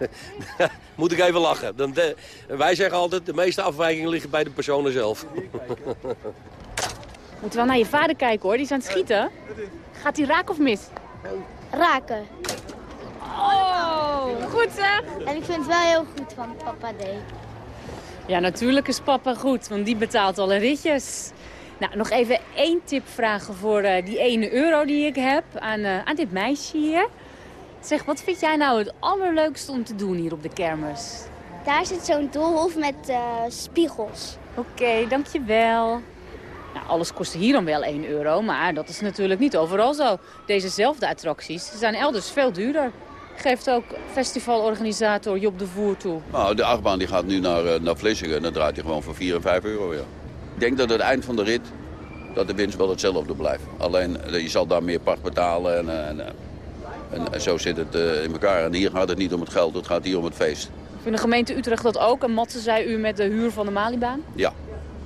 Speaker 26: (laughs)
Speaker 27: Moet ik even lachen. Dan de- wij zeggen altijd, de meeste afwijkingen liggen bij de personen zelf. (laughs)
Speaker 26: Moet wel naar je vader kijken hoor, die is aan het schieten. Gaat hij raken of mis?
Speaker 25: Raken.
Speaker 26: Oh, goed zeg.
Speaker 25: En ik vind het wel heel goed van papa D.
Speaker 26: Ja, natuurlijk is papa goed, want die betaalt alle ritjes. Nou, nog even één tip vragen voor eh, die ene euro die ik heb aan, eh, aan dit meisje hier. Zeg, wat vind jij nou het allerleukste om te doen hier op de kermis?
Speaker 25: Daar zit zo'n doolhof met eh, spiegels.
Speaker 26: Oké, dankjewel. Nou, alles kost hier dan wel 1 euro, maar dat is natuurlijk niet overal zo. Dezezelfde attracties zijn elders veel duurder. Geeft ook festivalorganisator Job de Voer toe.
Speaker 28: Nou, de achtbaan die gaat nu naar, eh, naar Vlissingen en dan draait hij gewoon voor 4 en 5 euro. Ja. Ik denk dat het eind van de rit dat de winst wel hetzelfde blijft. Alleen eh, je zal daar meer pacht betalen en, eh, en, en, en zo zit het in elkaar. En hier gaat het niet om het geld, het gaat hier om het feest.
Speaker 26: Vindt de gemeente Utrecht dat ook? En Matze zei u met de huur van de Malibaan?
Speaker 28: Ja,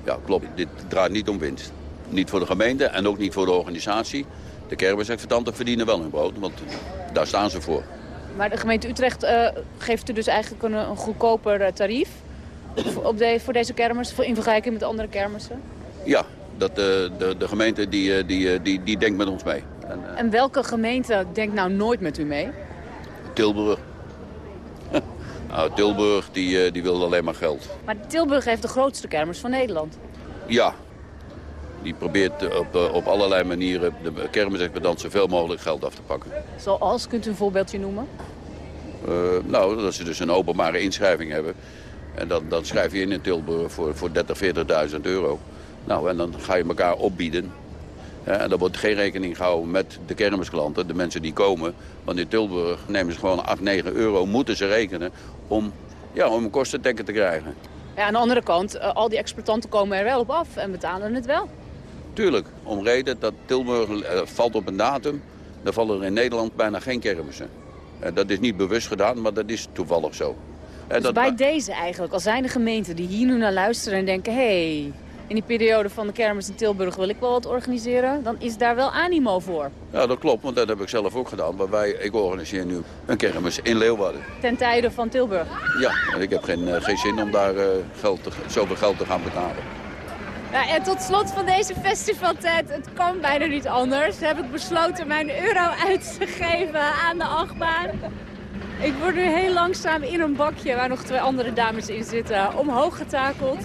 Speaker 28: ja klopt. Dit draait niet om winst. Niet voor de gemeente en ook niet voor de organisatie. De kermisexploitanten verdienen wel hun brood, want daar staan ze voor.
Speaker 26: Maar de gemeente Utrecht eh, geeft u dus eigenlijk een, een goedkoper eh, tarief voor, op de, voor deze kermis, voor in vergelijking met andere kermissen.
Speaker 28: Ja, dat, eh, de, de gemeente die, die, die, die denkt met ons mee. En,
Speaker 26: En welke gemeente denkt nou nooit met u mee?
Speaker 28: Tilburg. (laughs) nou, Tilburg die, die wil alleen maar geld.
Speaker 26: Maar Tilburg heeft de grootste kermis van Nederland.
Speaker 28: Ja, die probeert eh, op, eh, op allerlei manieren de kermisexploitant zoveel mogelijk geld af te pakken.
Speaker 26: Zoals, kunt u een voorbeeldje noemen?
Speaker 28: Eh, nou, dat ze dus een openbare inschrijving hebben. En dan, dan schrijf je in in Tilburg voor, voor 30, 40.000 euro. Nou, en dan ga je elkaar opbieden. Ja, en dan wordt geen rekening gehouden met de kermisklanten, de mensen die komen. Want in Tilburg nemen ze gewoon 8, 9 euro, moeten ze rekenen om, ja, om een kostendekker te krijgen.
Speaker 26: Ja, aan de andere kant, al die exploitanten komen er wel op af en betalen het wel.
Speaker 28: Tuurlijk, om reden dat Tilburg eh, valt op een datum, dan vallen er in Nederland bijna geen kermissen. Eh, dat is niet bewust gedaan, maar dat is toevallig zo. En
Speaker 26: Dus
Speaker 28: dat
Speaker 26: bij deze eigenlijk, al zijn de gemeenten die hier nu naar luisteren en denken... hé, hey, in die periode van de kermis in Tilburg wil ik wel wat organiseren... dan is daar wel animo voor.
Speaker 28: Ja, dat klopt, want dat heb ik zelf ook gedaan. Maar wij, ik organiseer nu een kermis in Leeuwarden.
Speaker 26: Ten tijde van Tilburg.
Speaker 28: Ja, en ik heb geen, eh, geen zin om daar eh, geld te, zoveel geld te gaan betalen.
Speaker 26: Ja, en tot slot van deze festivaltijd, het kan bijna niet anders, heb ik besloten mijn euro uit te geven aan de achtbaan. Ik word nu heel langzaam in een bakje waar nog twee andere dames in zitten, omhoog getakeld.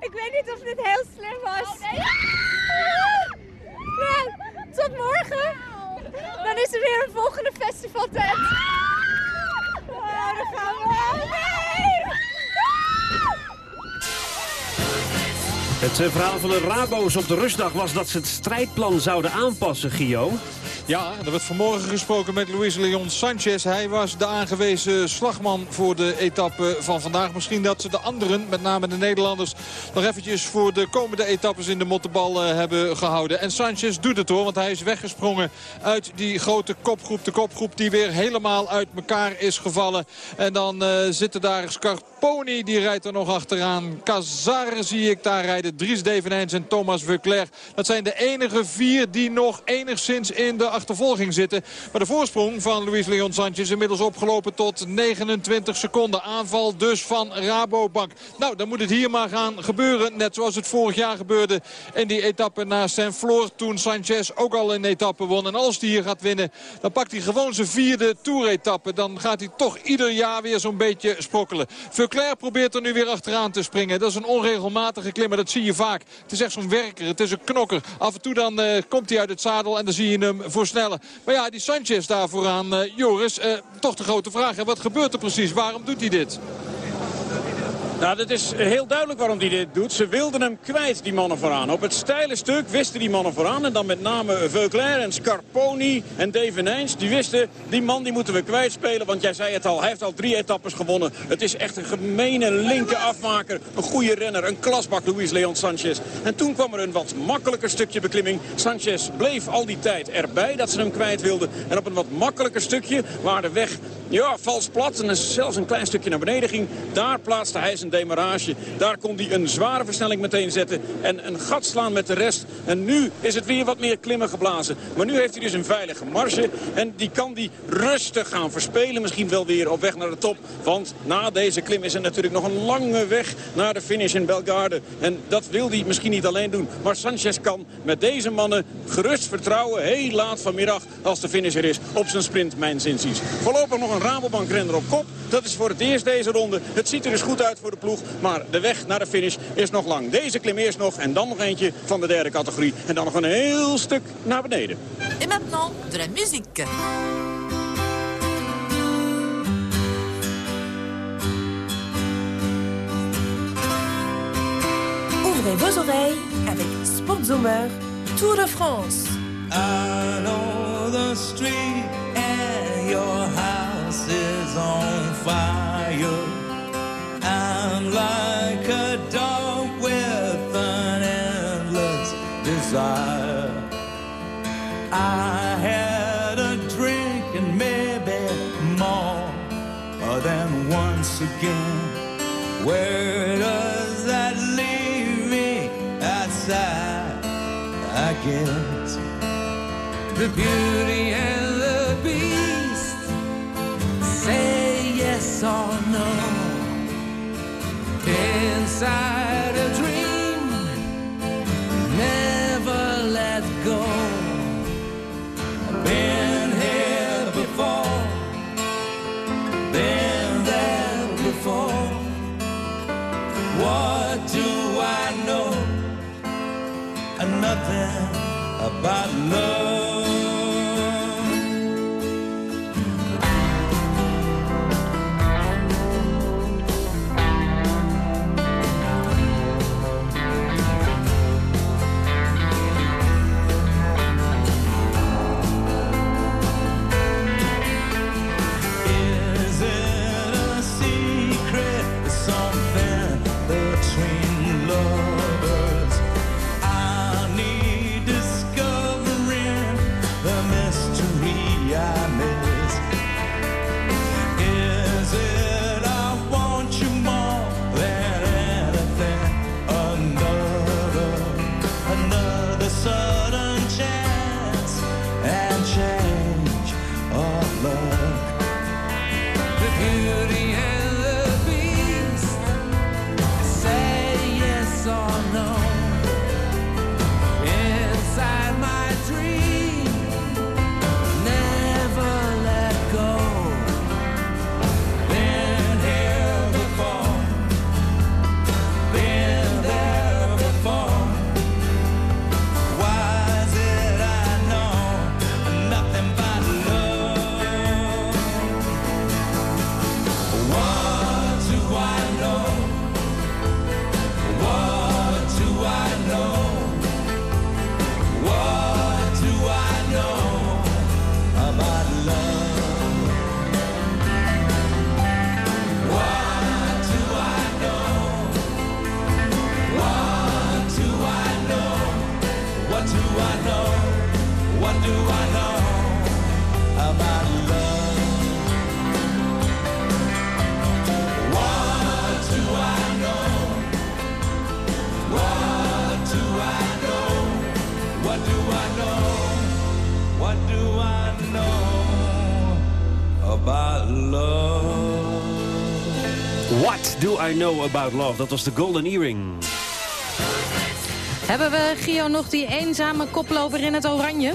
Speaker 26: Ik weet niet of dit heel slim was. Nou, tot morgen. Dan is er weer een volgende festivaltent.
Speaker 3: Het eh, verhaal van de Rabo's op de rustdag was dat ze het strijdplan zouden aanpassen, Gio.
Speaker 10: Ja, er werd vanmorgen gesproken met Luis Leon Sanchez. Hij was de aangewezen slagman voor de etappe van vandaag. Misschien dat ze de anderen, met name de Nederlanders... nog eventjes voor de komende etappes in de mottenbal uh, hebben gehouden. En Sanchez doet het hoor, want hij is weggesprongen uit die grote kopgroep. De kopgroep die weer helemaal uit elkaar is gevallen. En dan uh, zitten daar Scarponi, die rijdt er nog achteraan. Kazar zie ik daar rijden. Dries Devenijns en Thomas Verclair. Dat zijn de enige vier die nog enigszins in de achtervolging zitten. Maar de voorsprong van Luis Leon Sanchez is inmiddels opgelopen tot 29 seconden. Aanval dus van Rabobank. Nou, dan moet het hier maar gaan gebeuren. Net zoals het vorig jaar gebeurde in die etappe naar Saint-Floor. Toen Sanchez ook al een etappe won. En als hij hier gaat winnen, dan pakt hij gewoon zijn vierde toeretappe. Dan gaat hij toch ieder jaar weer zo'n beetje sprokkelen. Verclair probeert er nu weer achteraan te springen. Dat is een onregelmatige klimmer, dat zie je vaak. Het is echt zo'n werker, het is een knokker. Af en toe dan uh, komt hij uit het zadel en dan zie je hem versnellen. Maar ja, die Sanchez daar vooraan, uh, Joris, uh, toch de grote vraag. Wat gebeurt er precies? Waarom doet hij dit?
Speaker 11: Nou, dat is heel duidelijk waarom hij dit doet. Ze wilden hem kwijt, die mannen vooraan. Op het steile stuk wisten die mannen vooraan. En dan met name Veuclair en Scarponi en Devenijns. Die wisten, die man die moeten we kwijtspelen. Want jij zei het al, hij heeft al drie etappes gewonnen. Het is echt een gemene linker afmaker. Een goede renner, een klasbak, Luis Leon Sanchez. En toen kwam er een wat makkelijker stukje beklimming. Sanchez bleef al die tijd erbij dat ze hem kwijt wilden. En op een wat makkelijker stukje, waar de weg ja, vals plat en zelfs een klein stukje naar beneden ging. Daar plaatste hij zijn demarage. Daar kon hij een zware versnelling meteen zetten en een gat slaan met de rest. En nu is het weer wat meer klimmen geblazen. Maar nu heeft hij dus een veilige marge en die kan die rustig gaan verspelen. Misschien wel weer op weg naar de top. Want na deze klim is er natuurlijk nog een lange weg naar de finish in Belgarde. En dat wil hij misschien niet alleen doen. Maar Sanchez kan met deze mannen gerust vertrouwen. Heel laat vanmiddag als de finish er is op zijn sprint, mijn zinsies. Voorlopig nog een Rabobank-renner op kop. Dat is voor het eerst deze ronde. Het ziet er dus goed uit voor de ploeg. Maar de weg naar de finish is nog lang. Deze klim eerst nog en dan nog eentje van de derde categorie. En dan nog een heel stuk naar beneden.
Speaker 18: Et maintenant, de la musique. Ouvrez vos oreilles avec Sportzoomer Tour de France.
Speaker 29: I know the street and your house is on fire. I'm like a dog with an endless desire. I had a drink and maybe more than once again. Where does that leave me outside? I guess the beauty inside a dream. Never let go. Been here before. Been there before. What do I know? Nothing about love
Speaker 3: beauty know about love? Dat was de Golden Earring.
Speaker 2: Hebben we, Gio, nog die eenzame koploper in het oranje?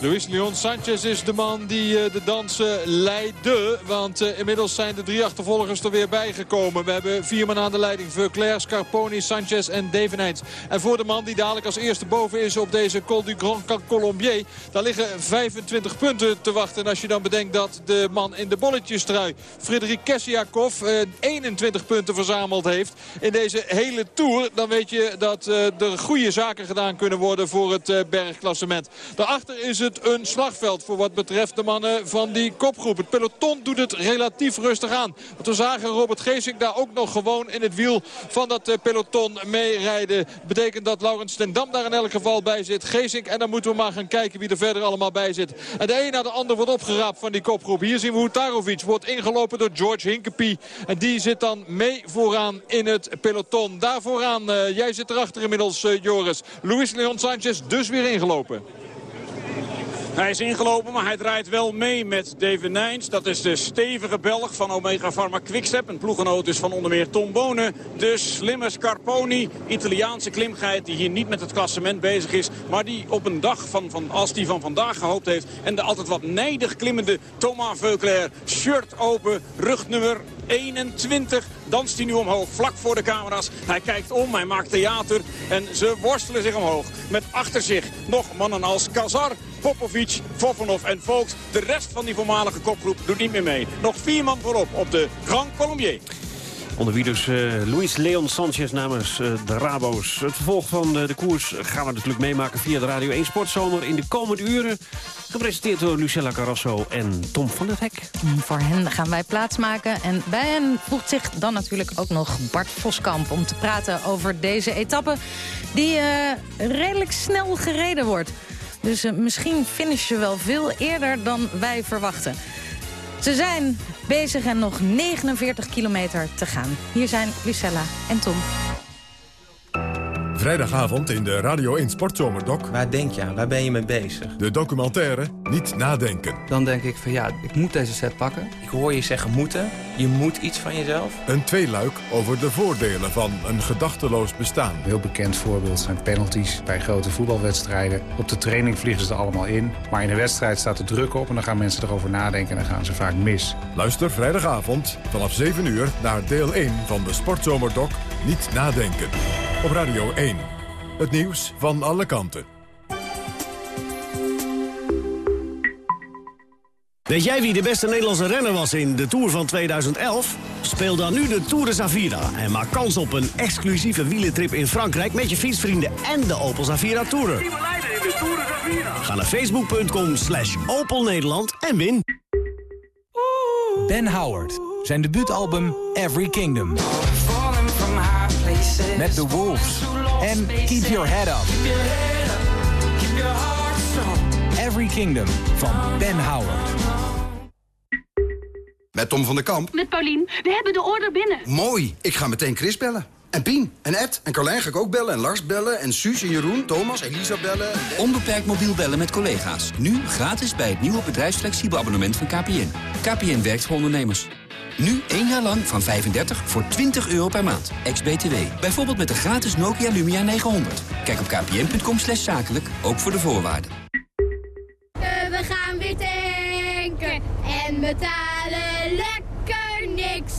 Speaker 10: Luis Leon Sanchez is de man die eh, de dansen leidde. Want eh, inmiddels zijn de drie achtervolgers er weer bijgekomen. We hebben vier man aan de leiding. Verclair, Scarponi, Sanchez en Devenijns. En voor de man die dadelijk als eerste boven is op deze Col du Grand Colombier... daar liggen 25 punten te wachten. En als je dan bedenkt dat de man in de bolletjestrui... Frederik Kessiakov eh, 21 punten verzameld heeft in deze hele Tour... dan weet je dat eh, er goede zaken gedaan kunnen worden voor het eh, bergklassement. Daarachter is het een slagveld voor wat betreft de mannen van die kopgroep. Het peloton doet het relatief rustig aan. Want we zagen Robert Geesink daar ook nog gewoon in het wiel van dat eh, peloton meerijden. Betekent dat Laurens ten Dam daar in elk geval bij zit. Geesink en dan moeten we maar gaan kijken wie er verder allemaal bij zit. En de een na de ander wordt opgeraapt van die kopgroep. Hier zien we hoe wordt ingelopen door George Hinkepie. En die zit dan mee vooraan in het peloton. Daar vooraan, uh, jij zit erachter inmiddels uh, Joris. Luis Leon Sanchez dus weer ingelopen.
Speaker 11: Hij is ingelopen, maar hij draait wel mee met David Nijns. Dat is de stevige Belg van Omega Pharma Quickstep. Een ploegenoot is van onder meer Tom Bonen. De slimme Scarponi, Italiaanse klimgeit die hier niet met het klassement bezig is. Maar die op een dag van, van, als die van vandaag gehoopt heeft. En de altijd wat nijdig klimmende Thomas Veuclair. Shirt open, rugnummer 21 danst hij nu omhoog, vlak voor de camera's. Hij kijkt om, hij maakt theater en ze worstelen zich omhoog. Met achter zich nog mannen als Kazar, Popovic, Vofanov en Volks. De rest van die voormalige kopgroep doet niet meer mee. Nog vier man voorop op de Grand Colombier.
Speaker 3: Onder wie dus uh, Luis Leon Sanchez namens uh, de Rabo's. Het vervolg van uh, de koers gaan we natuurlijk meemaken via de Radio 1 Sportzomer in de komende uren. Gepresenteerd door Lucella Carrasso en Tom van het Hek.
Speaker 2: Voor hen gaan wij plaatsmaken. En bij hen voegt zich dan natuurlijk ook nog Bart Voskamp... om te praten over deze etappe die redelijk snel gereden wordt. Dus misschien finish je wel veel eerder dan wij verwachten. Ze zijn bezig en nog 49 kilometer te gaan. Hier zijn Lucella en Tom.
Speaker 1: Vrijdagavond in de Radio 1 Sportzomerdok.
Speaker 30: Waar denk je aan? Waar ben je mee bezig?
Speaker 1: De documentaire Niet Nadenken.
Speaker 30: Dan denk ik van ja, ik moet deze set pakken. Ik hoor je zeggen moeten. Je moet iets van jezelf.
Speaker 1: Een tweeluik over de voordelen van een gedachteloos bestaan.
Speaker 31: Een heel bekend voorbeeld zijn penalties bij grote voetbalwedstrijden. Op de training vliegen ze er allemaal in. Maar in de wedstrijd staat de druk op en dan gaan mensen erover nadenken en dan gaan ze vaak mis.
Speaker 1: Luister vrijdagavond vanaf 7 uur naar deel 1 van de Sportzomerdok Niet Nadenken. Op Radio 1. Het nieuws van alle kanten.
Speaker 32: Weet jij wie de beste Nederlandse renner was in de Tour van 2011? Speel dan nu de Tour de Zavira en maak kans op een exclusieve wielentrip in Frankrijk... met je fietsvrienden en de Opel Zavira Tourer. Ga naar facebook.com slash Opel Nederland en win.
Speaker 33: Ben Howard, zijn debuutalbum Every Kingdom. Met The Wolves en Keep Your Head Up. Every Kingdom van Ben Howard.
Speaker 34: Met Tom van der Kamp.
Speaker 35: Met Paulien. We hebben de order binnen.
Speaker 34: Mooi. Ik ga meteen Chris bellen. En Pien. En Ed. En Carlijn ga ik ook bellen. En Lars bellen. En Suus en Jeroen. Thomas. Elisa bellen.
Speaker 36: Onbeperkt mobiel bellen met collega's. Nu gratis bij het nieuwe bedrijfsflexibel abonnement van KPN. KPN werkt voor ondernemers. Nu één jaar lang van 35 voor 20 euro per maand. Ex-BTW. Bijvoorbeeld met de gratis Nokia Lumia 900. Kijk op kpn.com slash zakelijk, ook voor de voorwaarden.
Speaker 25: We gaan weer tanken en betalen lekker niks.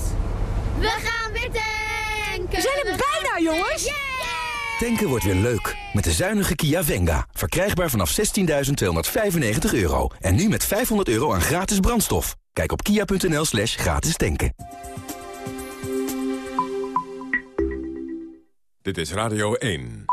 Speaker 25: We gaan weer tanken.
Speaker 37: We zijn er bijna, jongens.
Speaker 36: Tanken wordt weer leuk. Met de zuinige Kia Venga. Verkrijgbaar vanaf 16.295 euro. En nu met 500 euro aan gratis brandstof. Kijk op kia.nl slash gratis tanken.
Speaker 1: Dit is Radio 1.